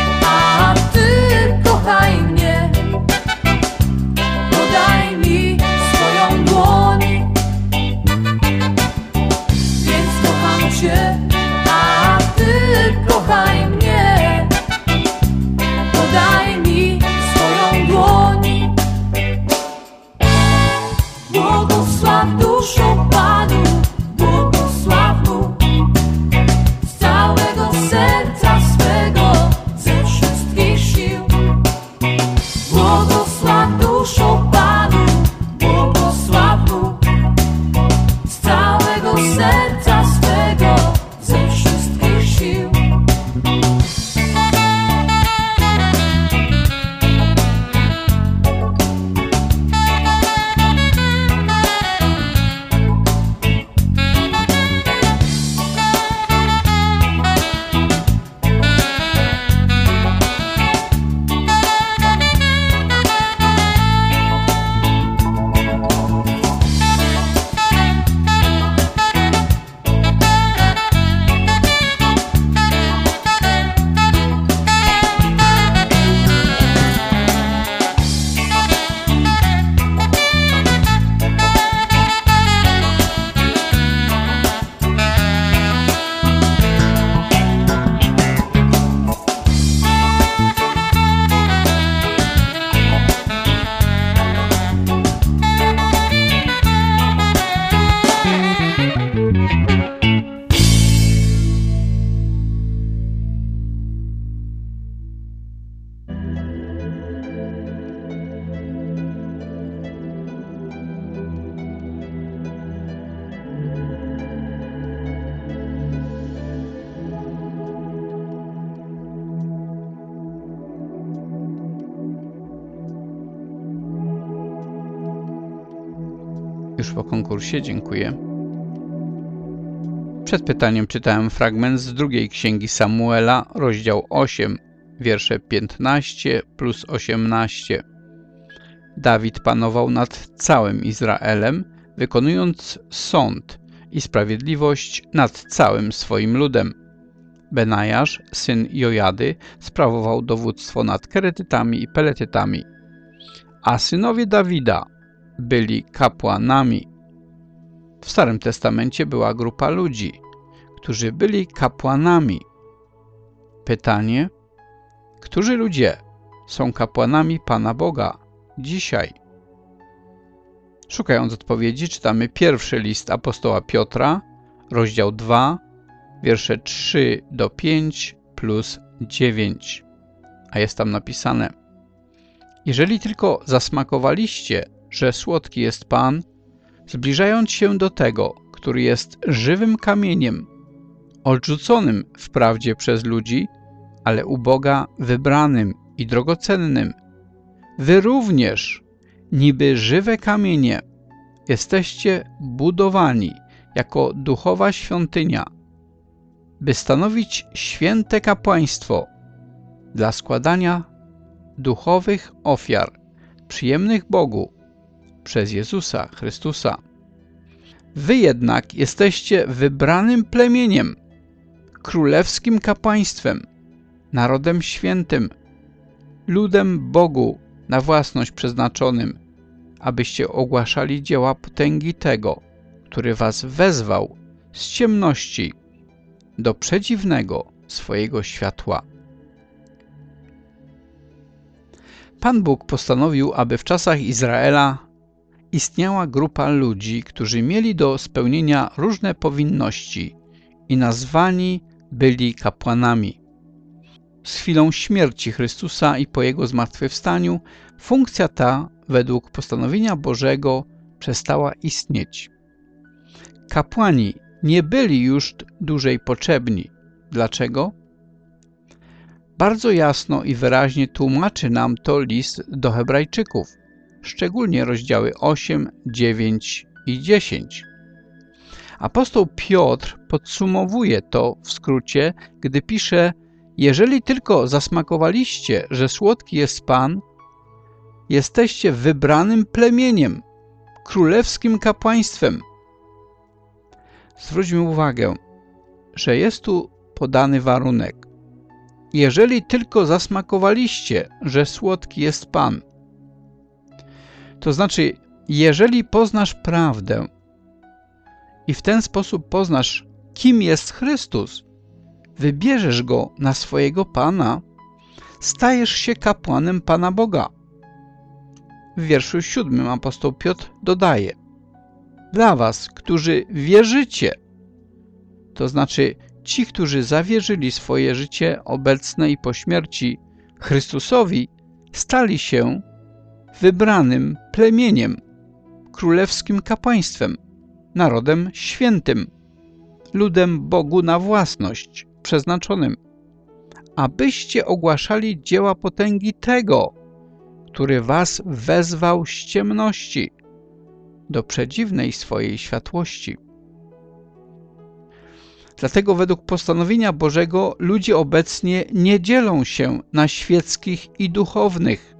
dziękuję. Przed pytaniem czytałem fragment z drugiej księgi Samuela, rozdział 8, wiersze 15 plus 18. Dawid panował nad całym Izraelem, wykonując sąd i sprawiedliwość nad całym swoim ludem. Benajasz, syn Jojady, sprawował dowództwo nad Keretytami i Peletytami, a synowie Dawida byli kapłanami. W Starym Testamencie była grupa ludzi, którzy byli kapłanami. Pytanie, którzy ludzie są kapłanami Pana Boga dzisiaj? Szukając odpowiedzi, czytamy pierwszy list apostoła Piotra, rozdział 2, wiersze 3 do 5 plus 9. A jest tam napisane Jeżeli tylko zasmakowaliście, że słodki jest Pan, zbliżając się do tego, który jest żywym kamieniem, odrzuconym wprawdzie przez ludzi, ale u Boga wybranym i drogocennym, wy również, niby żywe kamienie, jesteście budowani jako duchowa świątynia, by stanowić święte kapłaństwo dla składania duchowych ofiar przyjemnych Bogu przez Jezusa Chrystusa. Wy jednak jesteście wybranym plemieniem, królewskim kapłaństwem, narodem świętym, ludem Bogu na własność przeznaczonym, abyście ogłaszali dzieła potęgi tego, który was wezwał z ciemności do przedziwnego swojego światła. Pan Bóg postanowił, aby w czasach Izraela istniała grupa ludzi, którzy mieli do spełnienia różne powinności i nazwani byli kapłanami. Z chwilą śmierci Chrystusa i po Jego zmartwychwstaniu funkcja ta, według postanowienia Bożego, przestała istnieć. Kapłani nie byli już dłużej potrzebni. Dlaczego? Bardzo jasno i wyraźnie tłumaczy nam to list do Hebrajczyków, szczególnie rozdziały 8, 9 i 10. Apostoł Piotr podsumowuje to w skrócie, gdy pisze Jeżeli tylko zasmakowaliście, że słodki jest Pan, jesteście wybranym plemieniem, królewskim kapłaństwem. Zwróćmy uwagę, że jest tu podany warunek. Jeżeli tylko zasmakowaliście, że słodki jest Pan, to znaczy, jeżeli poznasz prawdę i w ten sposób poznasz, kim jest Chrystus, wybierzesz Go na swojego Pana, stajesz się kapłanem Pana Boga. W wierszu siódmym apostoł Piotr dodaje Dla was, którzy wierzycie, to znaczy ci, którzy zawierzyli swoje życie obecne i po śmierci Chrystusowi, stali się wybranym plemieniem, królewskim kapłaństwem, narodem świętym, ludem Bogu na własność, przeznaczonym, abyście ogłaszali dzieła potęgi tego, który was wezwał z ciemności do przedziwnej swojej światłości. Dlatego według postanowienia Bożego ludzie obecnie nie dzielą się na świeckich i duchownych,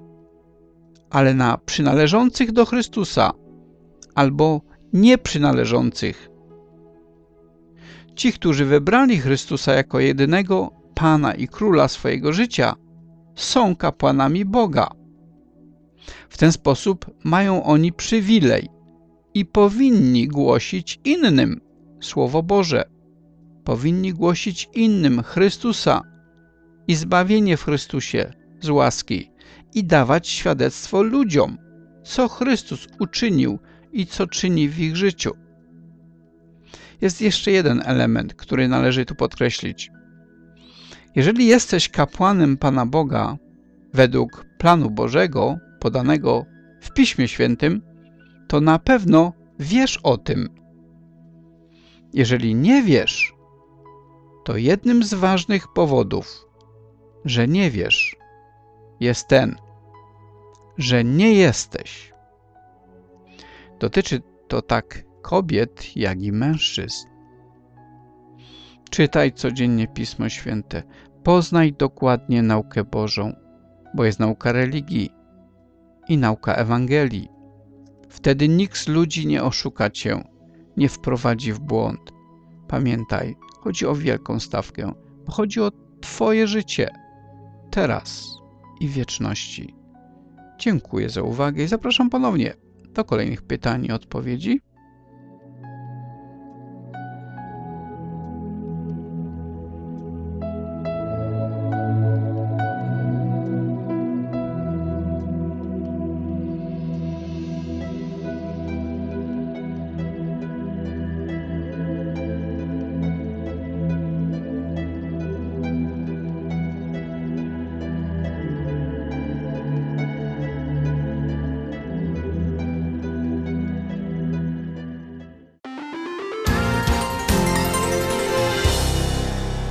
ale na przynależących do Chrystusa albo nieprzynależących. Ci, którzy wybrali Chrystusa jako jedynego Pana i Króla swojego życia, są kapłanami Boga. W ten sposób mają oni przywilej i powinni głosić innym Słowo Boże. Powinni głosić innym Chrystusa i zbawienie w Chrystusie z łaski i dawać świadectwo ludziom, co Chrystus uczynił i co czyni w ich życiu. Jest jeszcze jeden element, który należy tu podkreślić. Jeżeli jesteś kapłanem Pana Boga według planu Bożego podanego w Piśmie Świętym, to na pewno wiesz o tym. Jeżeli nie wiesz, to jednym z ważnych powodów, że nie wiesz, jest ten, że nie jesteś. Dotyczy to tak kobiet, jak i mężczyzn. Czytaj codziennie Pismo Święte. Poznaj dokładnie naukę Bożą, bo jest nauka religii i nauka Ewangelii. Wtedy nikt z ludzi nie oszuka cię, nie wprowadzi w błąd. Pamiętaj, chodzi o wielką stawkę, bo chodzi o Twoje życie, teraz i wieczności. Dziękuję za uwagę i zapraszam ponownie do kolejnych pytań i odpowiedzi.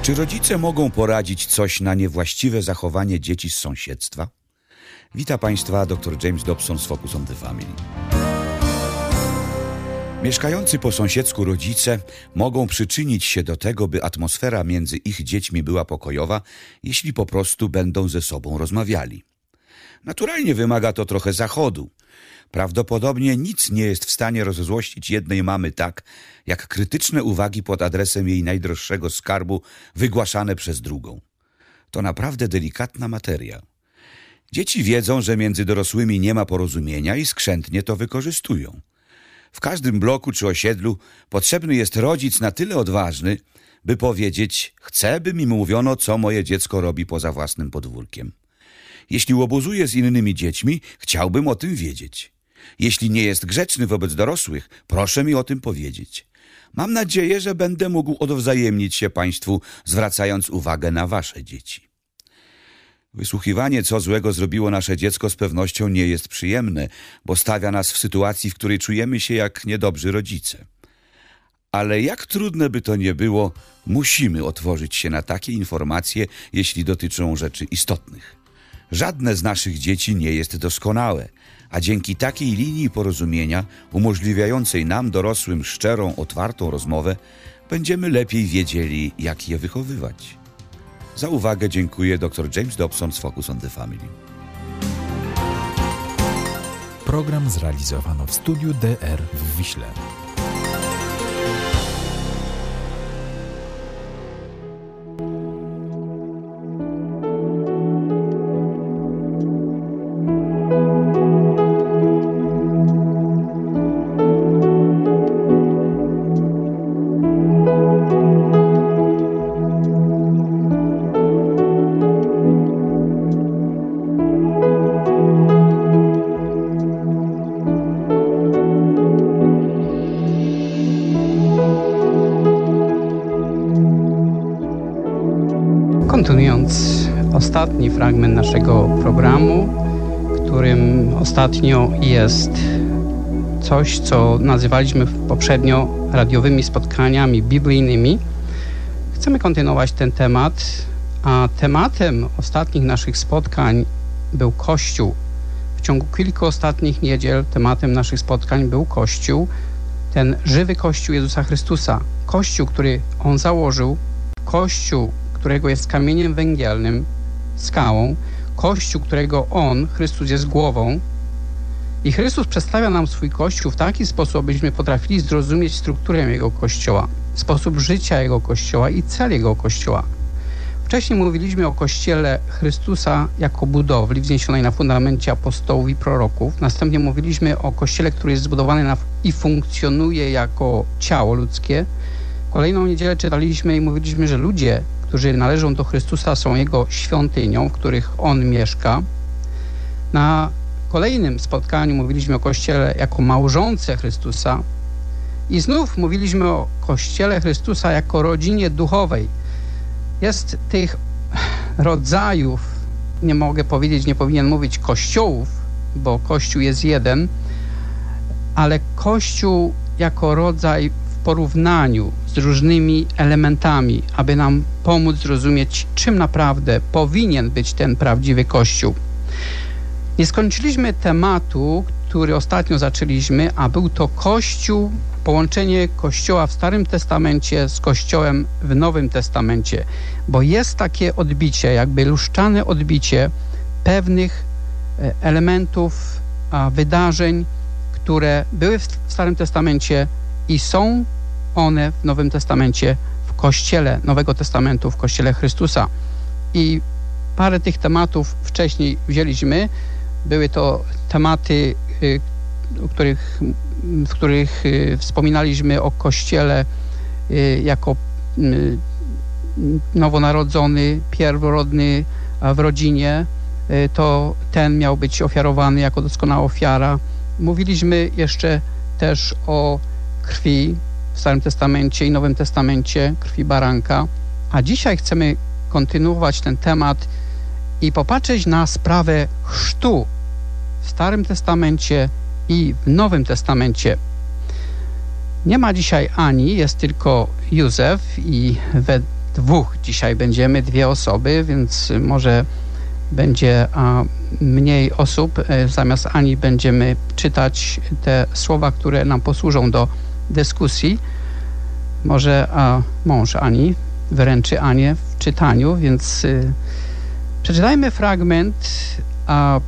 Czy rodzice mogą poradzić coś na niewłaściwe zachowanie dzieci z sąsiedztwa? Wita Państwa dr James Dobson z Focus on the Family. Mieszkający po sąsiedzku rodzice mogą przyczynić się do tego, by atmosfera między ich dziećmi była pokojowa, jeśli po prostu będą ze sobą rozmawiali. Naturalnie wymaga to trochę zachodu. Prawdopodobnie nic nie jest w stanie rozzłościć jednej mamy tak, jak krytyczne uwagi pod adresem jej najdroższego skarbu wygłaszane przez drugą. To naprawdę delikatna materia. Dzieci wiedzą, że między dorosłymi nie ma porozumienia i skrzętnie to wykorzystują. W każdym bloku czy osiedlu potrzebny jest rodzic na tyle odważny, by powiedzieć: Chcę, by mi mówiono, co moje dziecko robi poza własnym podwórkiem. Jeśli łobuzuje z innymi dziećmi, chciałbym o tym wiedzieć. Jeśli nie jest grzeczny wobec dorosłych, proszę mi o tym powiedzieć. Mam nadzieję, że będę mógł odwzajemnić się Państwu, zwracając uwagę na Wasze dzieci. Wysłuchiwanie, co złego zrobiło nasze dziecko, z pewnością nie jest przyjemne, bo stawia nas w sytuacji, w której czujemy się jak niedobrzy rodzice. Ale jak trudne by to nie było, musimy otworzyć się na takie informacje, jeśli dotyczą rzeczy istotnych. Żadne z naszych dzieci nie jest doskonałe, a dzięki takiej linii porozumienia, umożliwiającej nam dorosłym szczerą, otwartą rozmowę, będziemy lepiej wiedzieli, jak je wychowywać. Za uwagę dziękuję dr James Dobson z Focus on the Family. Program zrealizowano w studiu DR w Wiśle. Fragment naszego programu, którym ostatnio jest coś, co nazywaliśmy poprzednio radiowymi spotkaniami biblijnymi, chcemy kontynuować ten temat, a tematem ostatnich naszych spotkań był Kościół. W ciągu kilku ostatnich niedziel tematem naszych spotkań był Kościół, ten żywy Kościół Jezusa Chrystusa. Kościół, który On założył, Kościół, którego jest kamieniem węgielnym, skałą, Kościół, którego On, Chrystus, jest głową. I Chrystus przedstawia nam swój Kościół w taki sposób, abyśmy potrafili zrozumieć strukturę Jego Kościoła, sposób życia Jego Kościoła i cel Jego Kościoła. Wcześniej mówiliśmy o Kościele Chrystusa jako budowli wzniesionej na fundamencie apostołów i proroków. Następnie mówiliśmy o Kościele, który jest zbudowany na, i funkcjonuje jako ciało ludzkie. Kolejną niedzielę czytaliśmy i mówiliśmy, że ludzie, którzy należą do Chrystusa, są Jego świątynią, w których On mieszka. Na kolejnym spotkaniu mówiliśmy o Kościele jako małżonce Chrystusa i znów mówiliśmy o Kościele Chrystusa jako rodzinie duchowej. Jest tych rodzajów, nie mogę powiedzieć, nie powinien mówić kościołów, bo Kościół jest jeden, ale Kościół jako rodzaj porównaniu z różnymi elementami, aby nam pomóc zrozumieć, czym naprawdę powinien być ten prawdziwy Kościół. Nie skończyliśmy tematu, który ostatnio zaczęliśmy, a był to Kościół, połączenie Kościoła w Starym Testamencie z Kościołem w Nowym Testamencie, bo jest takie odbicie, jakby luszczane odbicie pewnych e, elementów, wydarzeń, które były w Starym Testamencie i są one w Nowym Testamencie, w Kościele Nowego Testamentu, w Kościele Chrystusa. I parę tych tematów wcześniej wzięliśmy. Były to tematy, y, o których, w których y, wspominaliśmy o Kościele y, jako nowonarodzony, pierworodny w rodzinie. To ten miał być ofiarowany jako doskonała ofiara. Mówiliśmy jeszcze też o krwi w Starym Testamencie i Nowym Testamencie, krwi baranka. A dzisiaj chcemy kontynuować ten temat i popatrzeć na sprawę chrztu w Starym Testamencie i w Nowym Testamencie. Nie ma dzisiaj Ani, jest tylko Józef i we dwóch dzisiaj będziemy, dwie osoby, więc może będzie a, mniej osób. E, zamiast Ani będziemy czytać te słowa, które nam posłużą do dyskusji. Może a, mąż Ani wręczy Anię w czytaniu, więc y, przeczytajmy fragment a,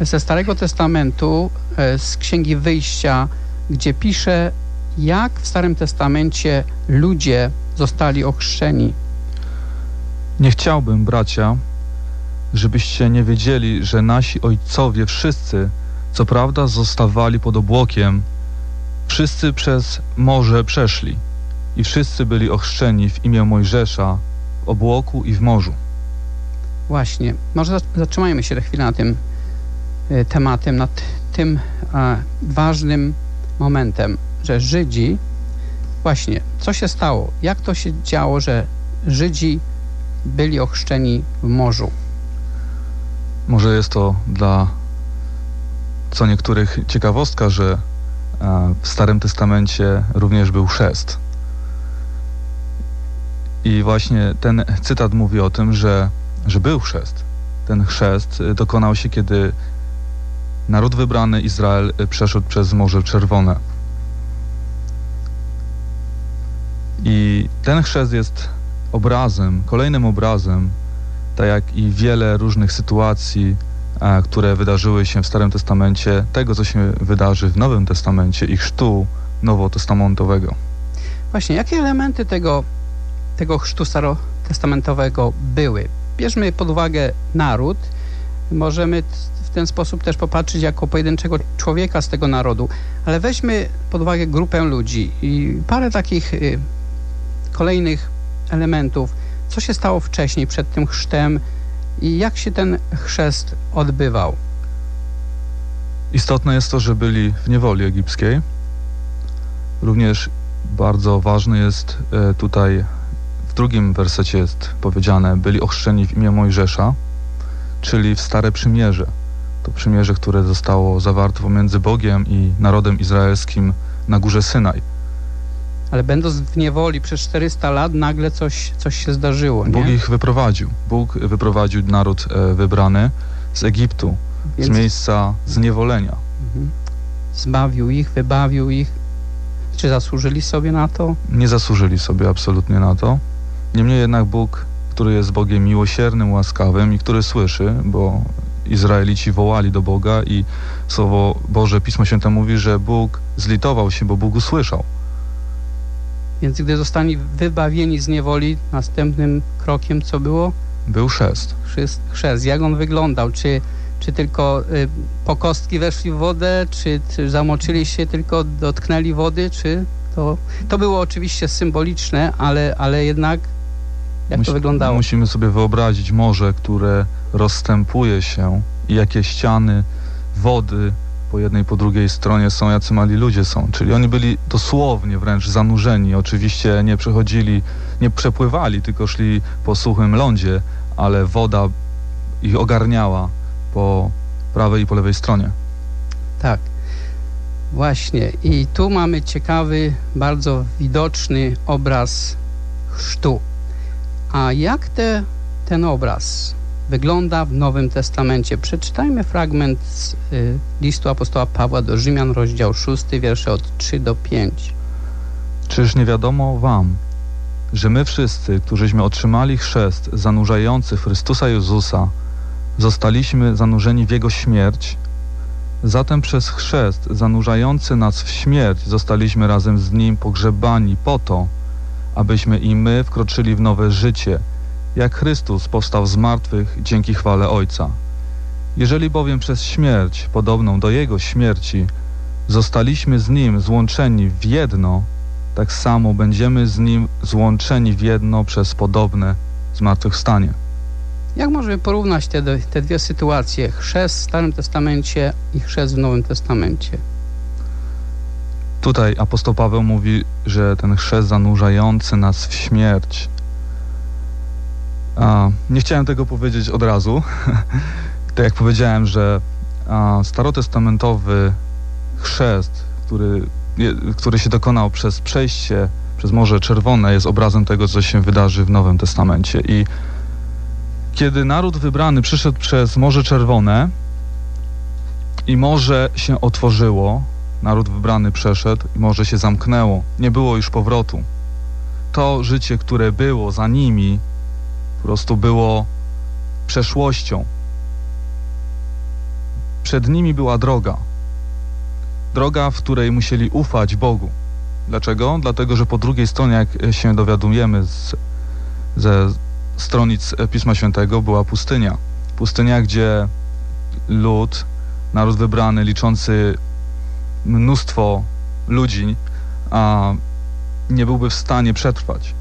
ze Starego Testamentu, e, z Księgi Wyjścia, gdzie pisze, jak w Starym Testamencie ludzie zostali ochrzczeni. Nie chciałbym, bracia, żebyście nie wiedzieli, że nasi ojcowie wszyscy, co prawda, zostawali pod obłokiem, wszyscy przez morze przeszli i wszyscy byli ochrzczeni w imię Mojżesza w obłoku i w morzu. Właśnie. Może zatrzymajmy się na chwilę na tym y, tematem, nad tym a, ważnym momentem, że Żydzi, właśnie, co się stało? Jak to się działo, że Żydzi byli ochrzczeni w morzu? Może jest to dla co niektórych ciekawostka, że w Starym Testamencie również był chrzest. I właśnie ten cytat mówi o tym, że, że był chrzest. Ten chrzest dokonał się, kiedy naród wybrany Izrael przeszedł przez Morze Czerwone. I ten chrzest jest obrazem, kolejnym obrazem tak jak i wiele różnych sytuacji, które wydarzyły się w Starym Testamencie, tego, co się wydarzy w Nowym Testamencie i chrztu nowotestamentowego. Właśnie, jakie elementy tego, tego chrztu starotestamentowego były? Bierzmy pod uwagę naród. Możemy w ten sposób też popatrzeć jako pojedynczego człowieka z tego narodu, ale weźmy pod uwagę grupę ludzi i parę takich y, kolejnych elementów, co się stało wcześniej, przed tym chrztem i jak się ten chrzest odbywał? Istotne jest to, że byli w niewoli egipskiej. Również bardzo ważny jest e, tutaj, w drugim wersecie jest powiedziane, byli ochrzczeni w imię Mojżesza, czyli w Stare Przymierze. To przymierze, które zostało zawarte pomiędzy Bogiem i narodem izraelskim na górze Synaj ale będąc w niewoli przez 400 lat, nagle coś, coś się zdarzyło. Nie? Bóg ich wyprowadził. Bóg wyprowadził naród e, wybrany z Egiptu, Więc... z miejsca zniewolenia. Mhm. Zbawił ich, wybawił ich. Czy zasłużyli sobie na to? Nie zasłużyli sobie absolutnie na to. Niemniej jednak Bóg, który jest Bogiem miłosiernym, łaskawym i który słyszy, bo Izraelici wołali do Boga i Słowo Boże, Pismo Święte mówi, że Bóg zlitował się, bo Bóg usłyszał. Więc gdy zostali wybawieni z niewoli, następnym krokiem co było? Był chrzest. Chrzest. chrzest. Jak on wyglądał? Czy, czy tylko y, po kostki weszli w wodę, czy, czy zamoczyli się, tylko dotknęli wody, czy to... To było oczywiście symboliczne, ale, ale jednak jak Musi, to wyglądało? Musimy sobie wyobrazić morze, które rozstępuje się i jakie ściany wody po jednej, po drugiej stronie są jacy mali ludzie są. Czyli oni byli dosłownie wręcz zanurzeni. Oczywiście nie przechodzili, nie przepływali, tylko szli po suchym lądzie, ale woda ich ogarniała po prawej i po lewej stronie. Tak. Właśnie. I tu mamy ciekawy, bardzo widoczny obraz chrztu. A jak te, ten obraz wygląda w Nowym Testamencie. Przeczytajmy fragment z y, listu apostoła Pawła do Rzymian, rozdział 6, wiersze od 3 do 5. Czyż nie wiadomo wam, że my wszyscy, którzyśmy otrzymali chrzest zanurzający Chrystusa Jezusa, zostaliśmy zanurzeni w Jego śmierć? Zatem przez chrzest zanurzający nas w śmierć zostaliśmy razem z Nim pogrzebani po to, abyśmy i my wkroczyli w nowe życie, jak Chrystus powstał z martwych dzięki chwale Ojca. Jeżeli bowiem przez śmierć, podobną do Jego śmierci, zostaliśmy z Nim złączeni w jedno, tak samo będziemy z Nim złączeni w jedno przez podobne zmartwychwstanie. Jak możemy porównać te, te dwie sytuacje, chrzest w Starym Testamencie i chrzest w Nowym Testamencie? Tutaj apostoł Paweł mówi, że ten chrzest zanurzający nas w śmierć. A, nie chciałem tego powiedzieć od razu. *laughs* tak jak powiedziałem, że a, starotestamentowy chrzest, który, który się dokonał przez przejście przez Morze Czerwone, jest obrazem tego, co się wydarzy w Nowym Testamencie. I kiedy naród wybrany przyszedł przez Morze Czerwone i morze się otworzyło, naród wybrany przeszedł i morze się zamknęło, nie było już powrotu. To życie, które było za nimi, prostu było przeszłością. Przed nimi była droga. Droga, w której musieli ufać Bogu. Dlaczego? Dlatego, że po drugiej stronie, jak się dowiadujemy z, ze stronic Pisma Świętego, była pustynia. Pustynia, gdzie lud, naród wybrany, liczący mnóstwo ludzi, a nie byłby w stanie przetrwać.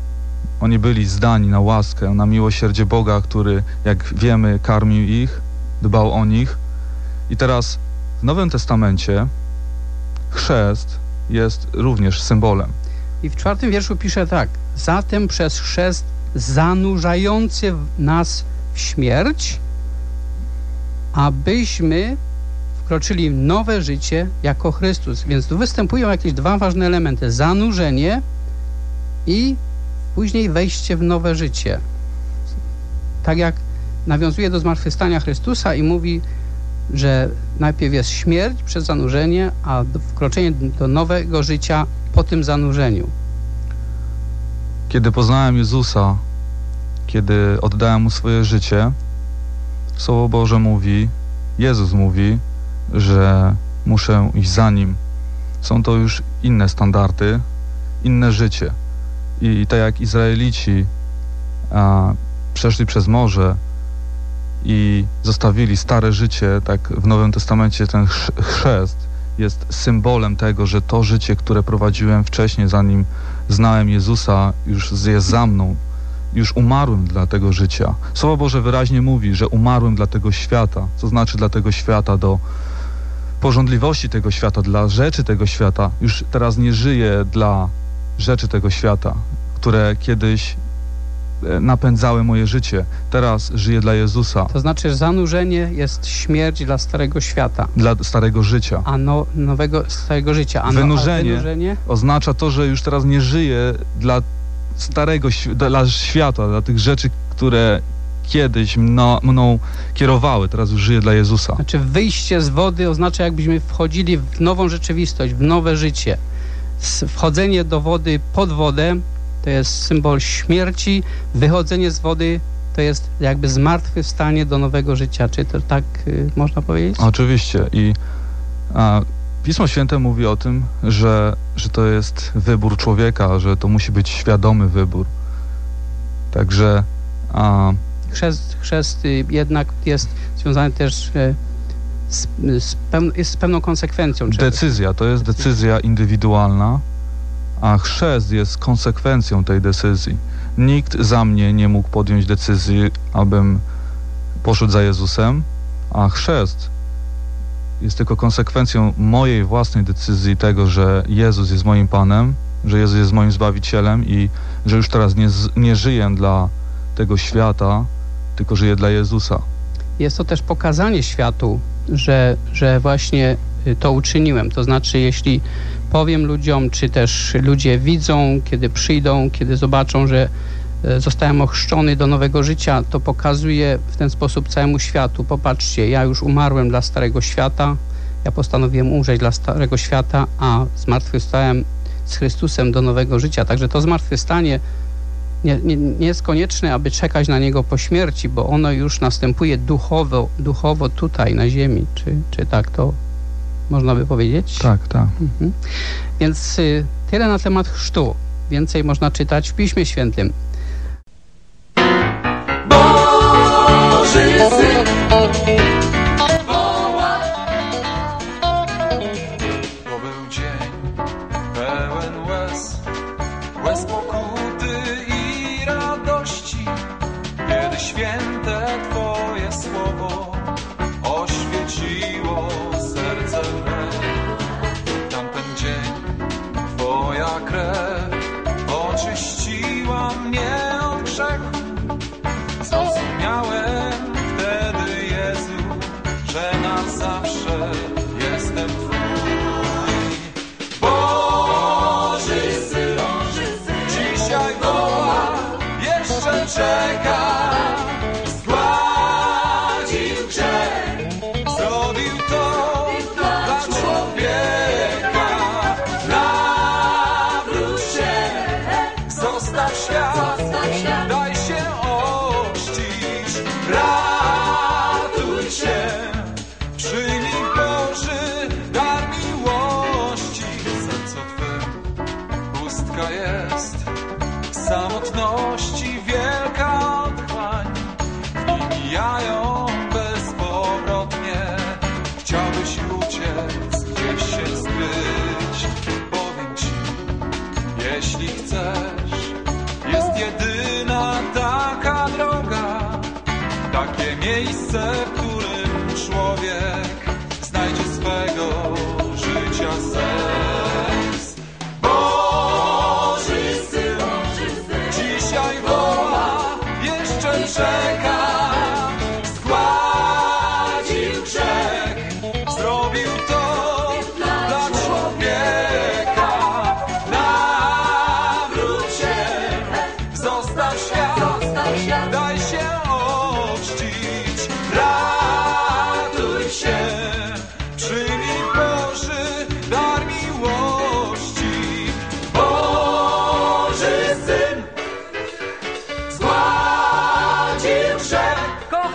Oni byli zdani na łaskę, na miłosierdzie Boga, który, jak wiemy, karmił ich, dbał o nich. I teraz w Nowym Testamencie chrzest jest również symbolem. I w czwartym wierszu pisze tak: Zatem przez chrzest zanurzający nas w śmierć, abyśmy wkroczyli w nowe życie jako Chrystus. Więc tu występują jakieś dwa ważne elementy: zanurzenie i później wejście w nowe życie. Tak jak nawiązuje do zmartwychwstania Chrystusa i mówi, że najpierw jest śmierć przez zanurzenie, a wkroczenie do nowego życia po tym zanurzeniu. Kiedy poznałem Jezusa, kiedy oddałem Mu swoje życie, Słowo Boże mówi, Jezus mówi, że muszę iść za Nim. Są to już inne standardy, inne życie. I, tak jak Izraelici a, przeszli przez morze i zostawili stare życie, tak w Nowym Testamencie ten chrzest jest symbolem tego, że to życie, które prowadziłem wcześniej, zanim znałem Jezusa, już jest za mną. Już umarłem dla tego życia. Słowo Boże wyraźnie mówi, że umarłem dla tego świata. Co znaczy dla tego świata? Do porządliwości tego świata, dla rzeczy tego świata. Już teraz nie żyję dla rzeczy tego świata, które kiedyś e, napędzały moje życie. Teraz żyję dla Jezusa. To znaczy, że zanurzenie jest śmierć dla starego świata. Dla starego życia. A no, nowego starego życia. A wynurzenie, no, wynurzenie oznacza to, że już teraz nie żyję dla starego dla świata, dla tych rzeczy, które kiedyś mno, mną kierowały, teraz już żyję dla Jezusa. Znaczy wyjście z wody oznacza jakbyśmy wchodzili w nową rzeczywistość, w nowe życie. Wchodzenie do wody pod wodę to jest symbol śmierci, wychodzenie z wody to jest jakby zmartwychwstanie do nowego życia. Czy to tak y, można powiedzieć? Oczywiście i a, Pismo Święte mówi o tym, że, że to jest wybór człowieka, że to musi być świadomy wybór. Także a, chrzest, chrzest jednak jest związany też e, z, z, peł, z pewną konsekwencją. Decyzja, to jest decyzja indywidualna, a chrzest jest konsekwencją tej decyzji. Nikt za mnie nie mógł podjąć decyzji, abym poszedł za Jezusem, a chrzest jest tylko konsekwencją mojej własnej decyzji tego, że Jezus jest moim Panem, że Jezus jest moim Zbawicielem i że już teraz nie, nie żyję dla tego świata, tylko żyję dla Jezusa. Jest to też pokazanie światu, że, że właśnie y, to uczyniłem. To znaczy, jeśli powiem ludziom, czy też ludzie widzą, kiedy przyjdą, kiedy zobaczą, że e, zostałem ochrzczony do nowego życia, to pokazuję w ten sposób całemu światu. Popatrzcie, ja już umarłem dla starego świata, ja postanowiłem umrzeć dla starego świata, a zmartwychwstałem z Chrystusem do nowego życia. Także to zmartwychwstanie nie, nie, nie jest konieczne, aby czekać na niego po śmierci, bo ono już następuje duchowo, duchowo tutaj na ziemi. Czy, czy tak to można by powiedzieć? Tak, tak. Mhm. Więc y, tyle na temat chrztu. Więcej można czytać w Piśmie Świętym.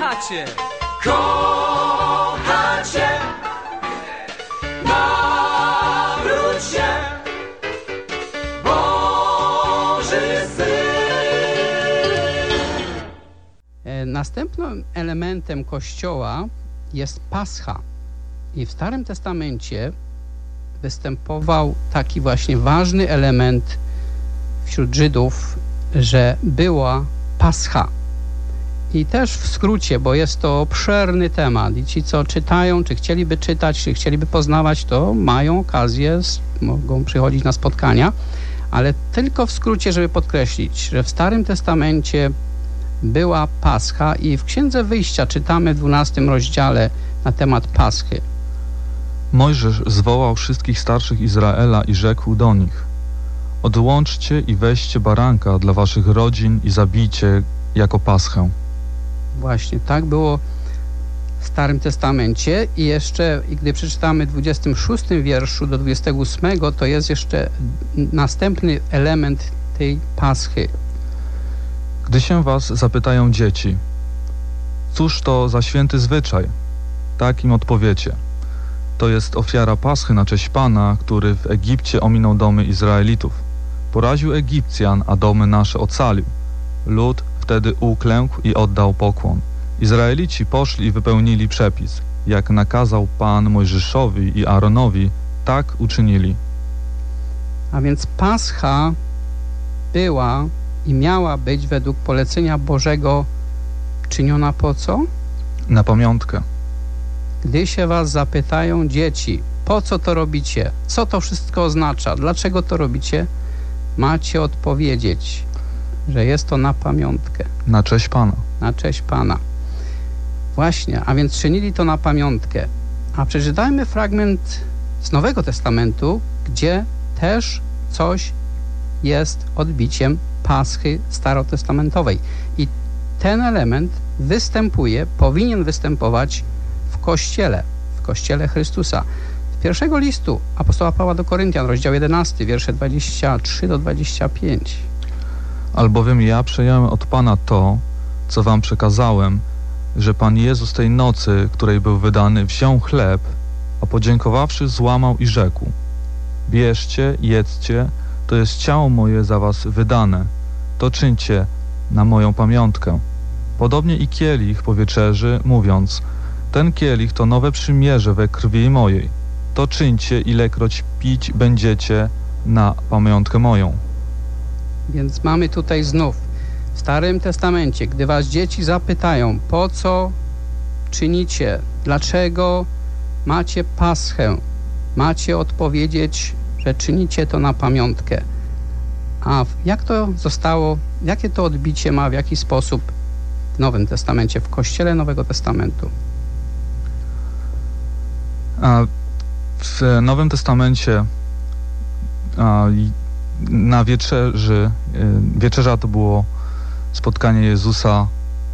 Kochacie! Kochacie, nawróć się, Boży Syn. E, Następnym elementem Kościoła jest Pascha. I w Starym Testamencie występował taki właśnie ważny element wśród Żydów, że była Pascha. I też w skrócie, bo jest to obszerny temat i ci, co czytają, czy chcieliby czytać, czy chcieliby poznawać, to mają okazję, mogą przychodzić na spotkania, ale tylko w skrócie, żeby podkreślić, że w Starym Testamencie była Pascha i w Księdze Wyjścia czytamy w 12 rozdziale na temat Paschy. Mojżesz zwołał wszystkich starszych Izraela i rzekł do nich: Odłączcie i weźcie baranka dla waszych rodzin i zabijcie jako paschę. Właśnie, tak było w Starym Testamencie i jeszcze, gdy przeczytamy w 26 wierszu do 28, to jest jeszcze następny element tej Paschy. Gdy się was zapytają dzieci, cóż to za święty zwyczaj? Tak im odpowiecie. To jest ofiara Paschy na cześć Pana, który w Egipcie ominął domy Izraelitów. Poraził Egipcjan, a domy nasze ocalił. Lud wtedy uklękł i oddał pokłon. Izraelici poszli i wypełnili przepis. Jak nakazał Pan Mojżeszowi i Aaronowi, tak uczynili. A więc Pascha była i miała być według polecenia Bożego czyniona po co? Na pamiątkę. Gdy się was zapytają dzieci, po co to robicie? Co to wszystko oznacza? Dlaczego to robicie? Macie odpowiedzieć, że jest to na pamiątkę, Na cześć Pana. na cześć Pana. Właśnie, a więc czynili to na pamiątkę. A przeczytajmy fragment z Nowego Testamentu, gdzie też coś jest odbiciem Paschy starotestamentowej. I ten element występuje, powinien występować w Kościele, w Kościele Chrystusa. Z pierwszego listu apostoła Pawła do Koryntian, rozdział 11, wiersze 23 do 25. Albowiem ja przejąłem od Pana to, co wam przekazałem, że Pan Jezus tej nocy, której był wydany, wziął chleb, a podziękowawszy złamał i rzekł Bierzcie, jedzcie, to jest ciało moje za was wydane. To czyńcie na moją pamiątkę. Podobnie i kielich po wieczerzy, mówiąc Ten kielich to nowe przymierze we krwi mojej. To czyńcie, ilekroć pić będziecie na pamiątkę moją. Więc mamy tutaj znów w Starym Testamencie, gdy was dzieci zapytają, po co czynicie, dlaczego macie paschę, macie odpowiedzieć, że czynicie to na pamiątkę. A jak to zostało, jakie to odbicie ma, w jaki sposób w Nowym Testamencie, w Kościele Nowego Testamentu? W Nowym Testamencie na wieczerzy, y, wieczerza to było spotkanie Jezusa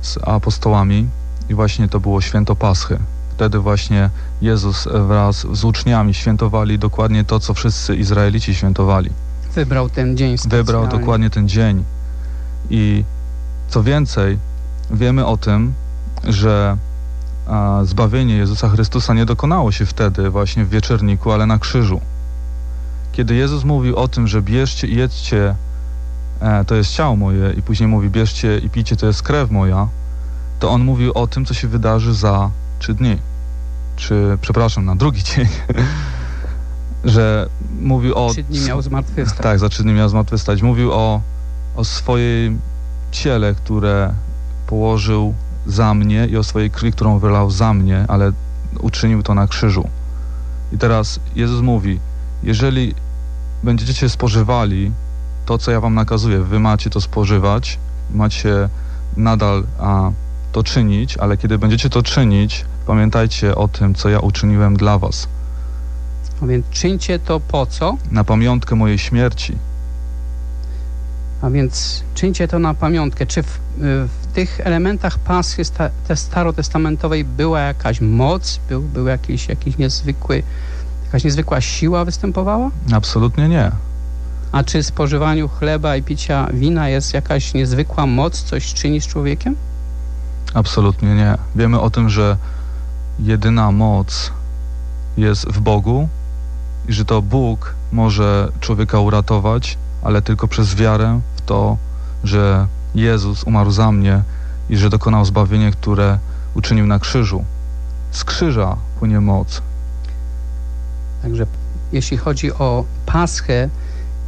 z apostołami i właśnie to było święto Paschy. Wtedy właśnie Jezus wraz z uczniami świętowali dokładnie to, co wszyscy Izraelici świętowali. Wybrał ten dzień specjalnie. Wybrał dokładnie ten dzień. I co więcej, wiemy o tym, że zbawienie Jezusa Chrystusa nie dokonało się wtedy właśnie w wieczerniku, ale na krzyżu. Kiedy Jezus mówił o tym, że bierzcie i jedzcie, e, to jest ciało moje, i później mówi bierzcie i pijcie, to jest krew moja, to on mówił o tym, co się wydarzy za trzy dni. Czy, przepraszam, na drugi *laughs* dzień. że mówił o... Trzy dni miał zmartwychwstać. Tak, za trzy dni miał zmartwychwstać. Mówił o, o swojej ciele, które położył za mnie i o swojej krwi, którą wylał za mnie, ale uczynił to na krzyżu. I teraz Jezus mówi, jeżeli będziecie spożywali to, co ja wam nakazuję, wy macie to spożywać, macie nadal a, to czynić, ale kiedy będziecie to czynić, pamiętajcie o tym, co ja uczyniłem dla was. A więc czyńcie to po co? Na pamiątkę mojej śmierci. A więc czyńcie to na pamiątkę. Czy w, w tych elementach Paschy sta, te starotestamentowej była jakaś moc, był, był jakiś, jakiś niezwykły, jakaś niezwykła siła występowała? Absolutnie nie. A czy spożywaniu chleba i picia wina jest jakaś niezwykła moc, coś czyni z człowiekiem? Absolutnie nie. Wiemy o tym, że jedyna moc jest w Bogu i że to Bóg może człowieka uratować, ale tylko przez wiarę w to, że Jezus umarł za mnie i że dokonał zbawienie, które uczynił na krzyżu. Z krzyża płynie moc. Także jeśli chodzi o Paschę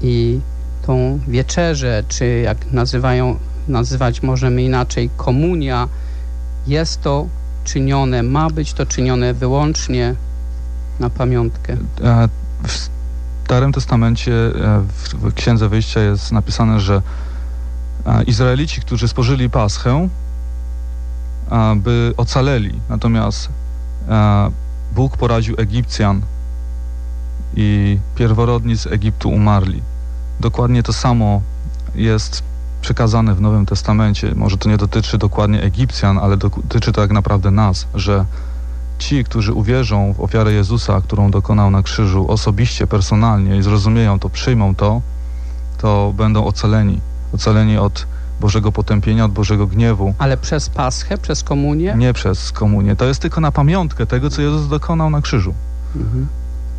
i tą wieczerzę, czy jak nazywają, nazywać możemy inaczej, komunia, jest to czynione, ma być to czynione wyłącznie na pamiątkę. W Starym Testamencie, w Księdze Wyjścia jest napisane, że Izraelici, którzy spożyli Paschę, by ocaleli. Natomiast Bóg poradził Egipcjan i pierworodni z Egiptu umarli. Dokładnie to samo jest przekazane w Nowym Testamencie. Może to nie dotyczy dokładnie Egipcjan, ale dotyczy to tak naprawdę nas, że ci, którzy uwierzą w ofiarę Jezusa, którą dokonał na krzyżu osobiście, personalnie i zrozumieją to, przyjmą to, to będą ocaleni. Ocaleni od Bożego potępienia, od Bożego gniewu. Ale przez Paschę, przez komunię? Nie przez komunię. To jest tylko na pamiątkę tego, co Jezus dokonał na krzyżu. Mhm.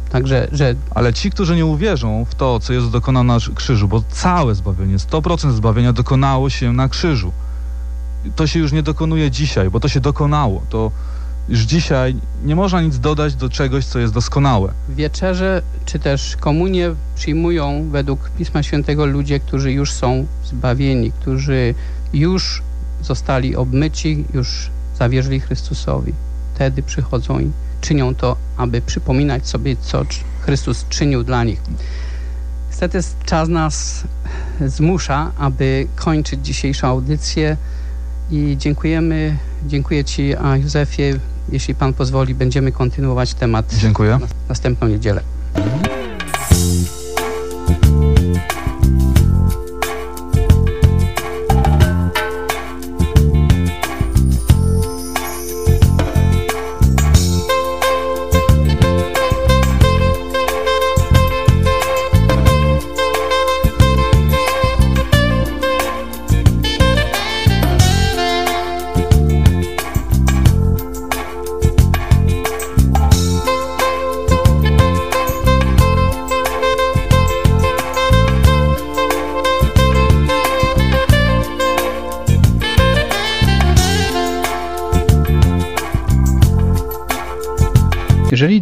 Także, że... Ale ci, którzy nie uwierzą w to, co Jezus dokonał na krzyżu, bo całe zbawienie, 100% zbawienia dokonało się na krzyżu. To się już nie dokonuje dzisiaj, bo to się dokonało. To już dzisiaj nie można nic dodać do czegoś, co jest doskonałe. Wieczerze czy też komunię przyjmują według Pisma Świętego ludzie, którzy już są zbawieni, którzy już zostali obmyci, już zawierzyli Chrystusowi. Wtedy przychodzą i czynią to, aby przypominać sobie, co Chrystus czynił dla nich. Niestety czas nas zmusza, aby kończyć dzisiejszą audycję i dziękujemy, dziękuję Ci, a Józefie, jeśli Pan pozwoli, będziemy kontynuować temat Dziękuję. Na następną niedzielę.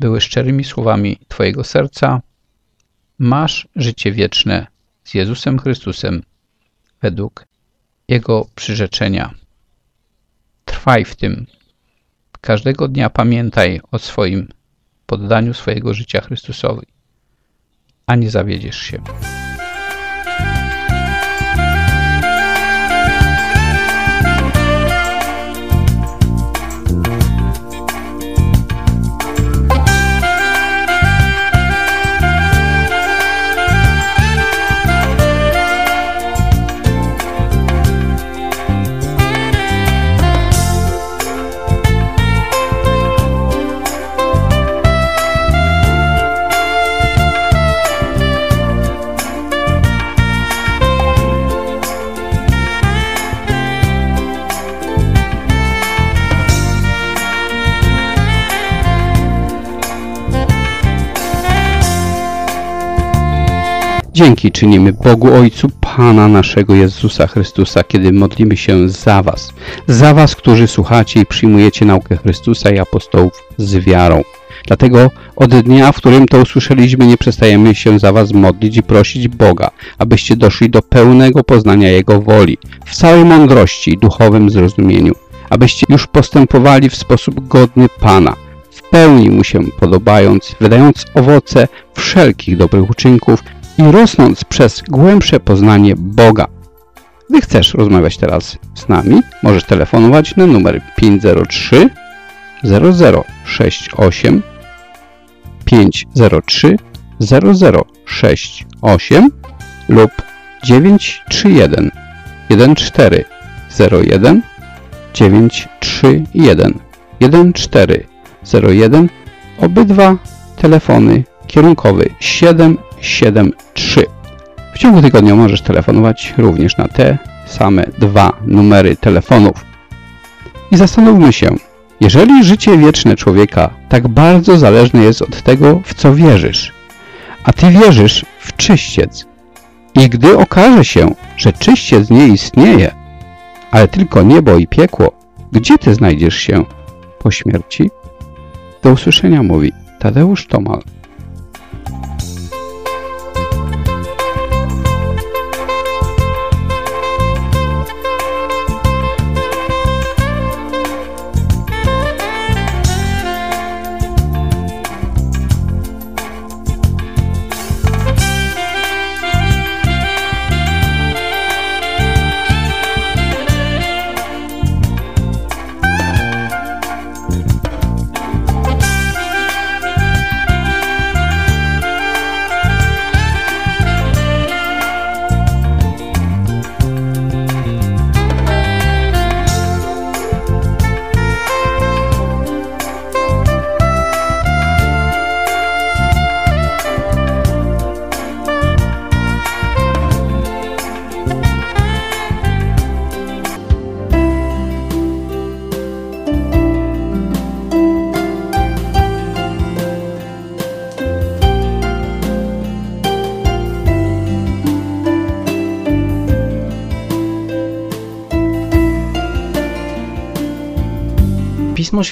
były szczerymi słowami Twojego serca, masz życie wieczne z Jezusem Chrystusem według Jego przyrzeczenia. Trwaj w tym. Każdego dnia pamiętaj o swoim poddaniu swojego życia Chrystusowi, a nie zawiedziesz się. Dzięki czynimy Bogu Ojcu Pana naszego Jezusa Chrystusa, kiedy modlimy się za Was. Za Was, którzy słuchacie i przyjmujecie naukę Chrystusa i apostołów z wiarą. Dlatego od dnia, w którym to usłyszeliśmy, nie przestajemy się za Was modlić i prosić Boga, abyście doszli do pełnego poznania Jego woli, w całej mądrości i duchowym zrozumieniu, abyście już postępowali w sposób godny Pana, w pełni Mu się podobając, wydając owoce wszelkich dobrych uczynków i rosnąc przez głębsze poznanie Boga. Gdy chcesz rozmawiać teraz z nami, możesz telefonować na numer 503 0068 503 0068 lub 931 1401 931 1401 obydwa telefony kierunkowy 773. W ciągu tygodnia możesz telefonować również na te same dwa numery telefonów. I zastanówmy się, jeżeli życie wieczne człowieka tak bardzo zależne jest od tego, w co wierzysz, a ty wierzysz w czyściec i gdy okaże się, że czyściec nie istnieje, ale tylko niebo i piekło, gdzie ty znajdziesz się po śmierci? Do usłyszenia mówi Tadeusz Tomal.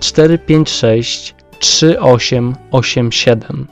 456 3887.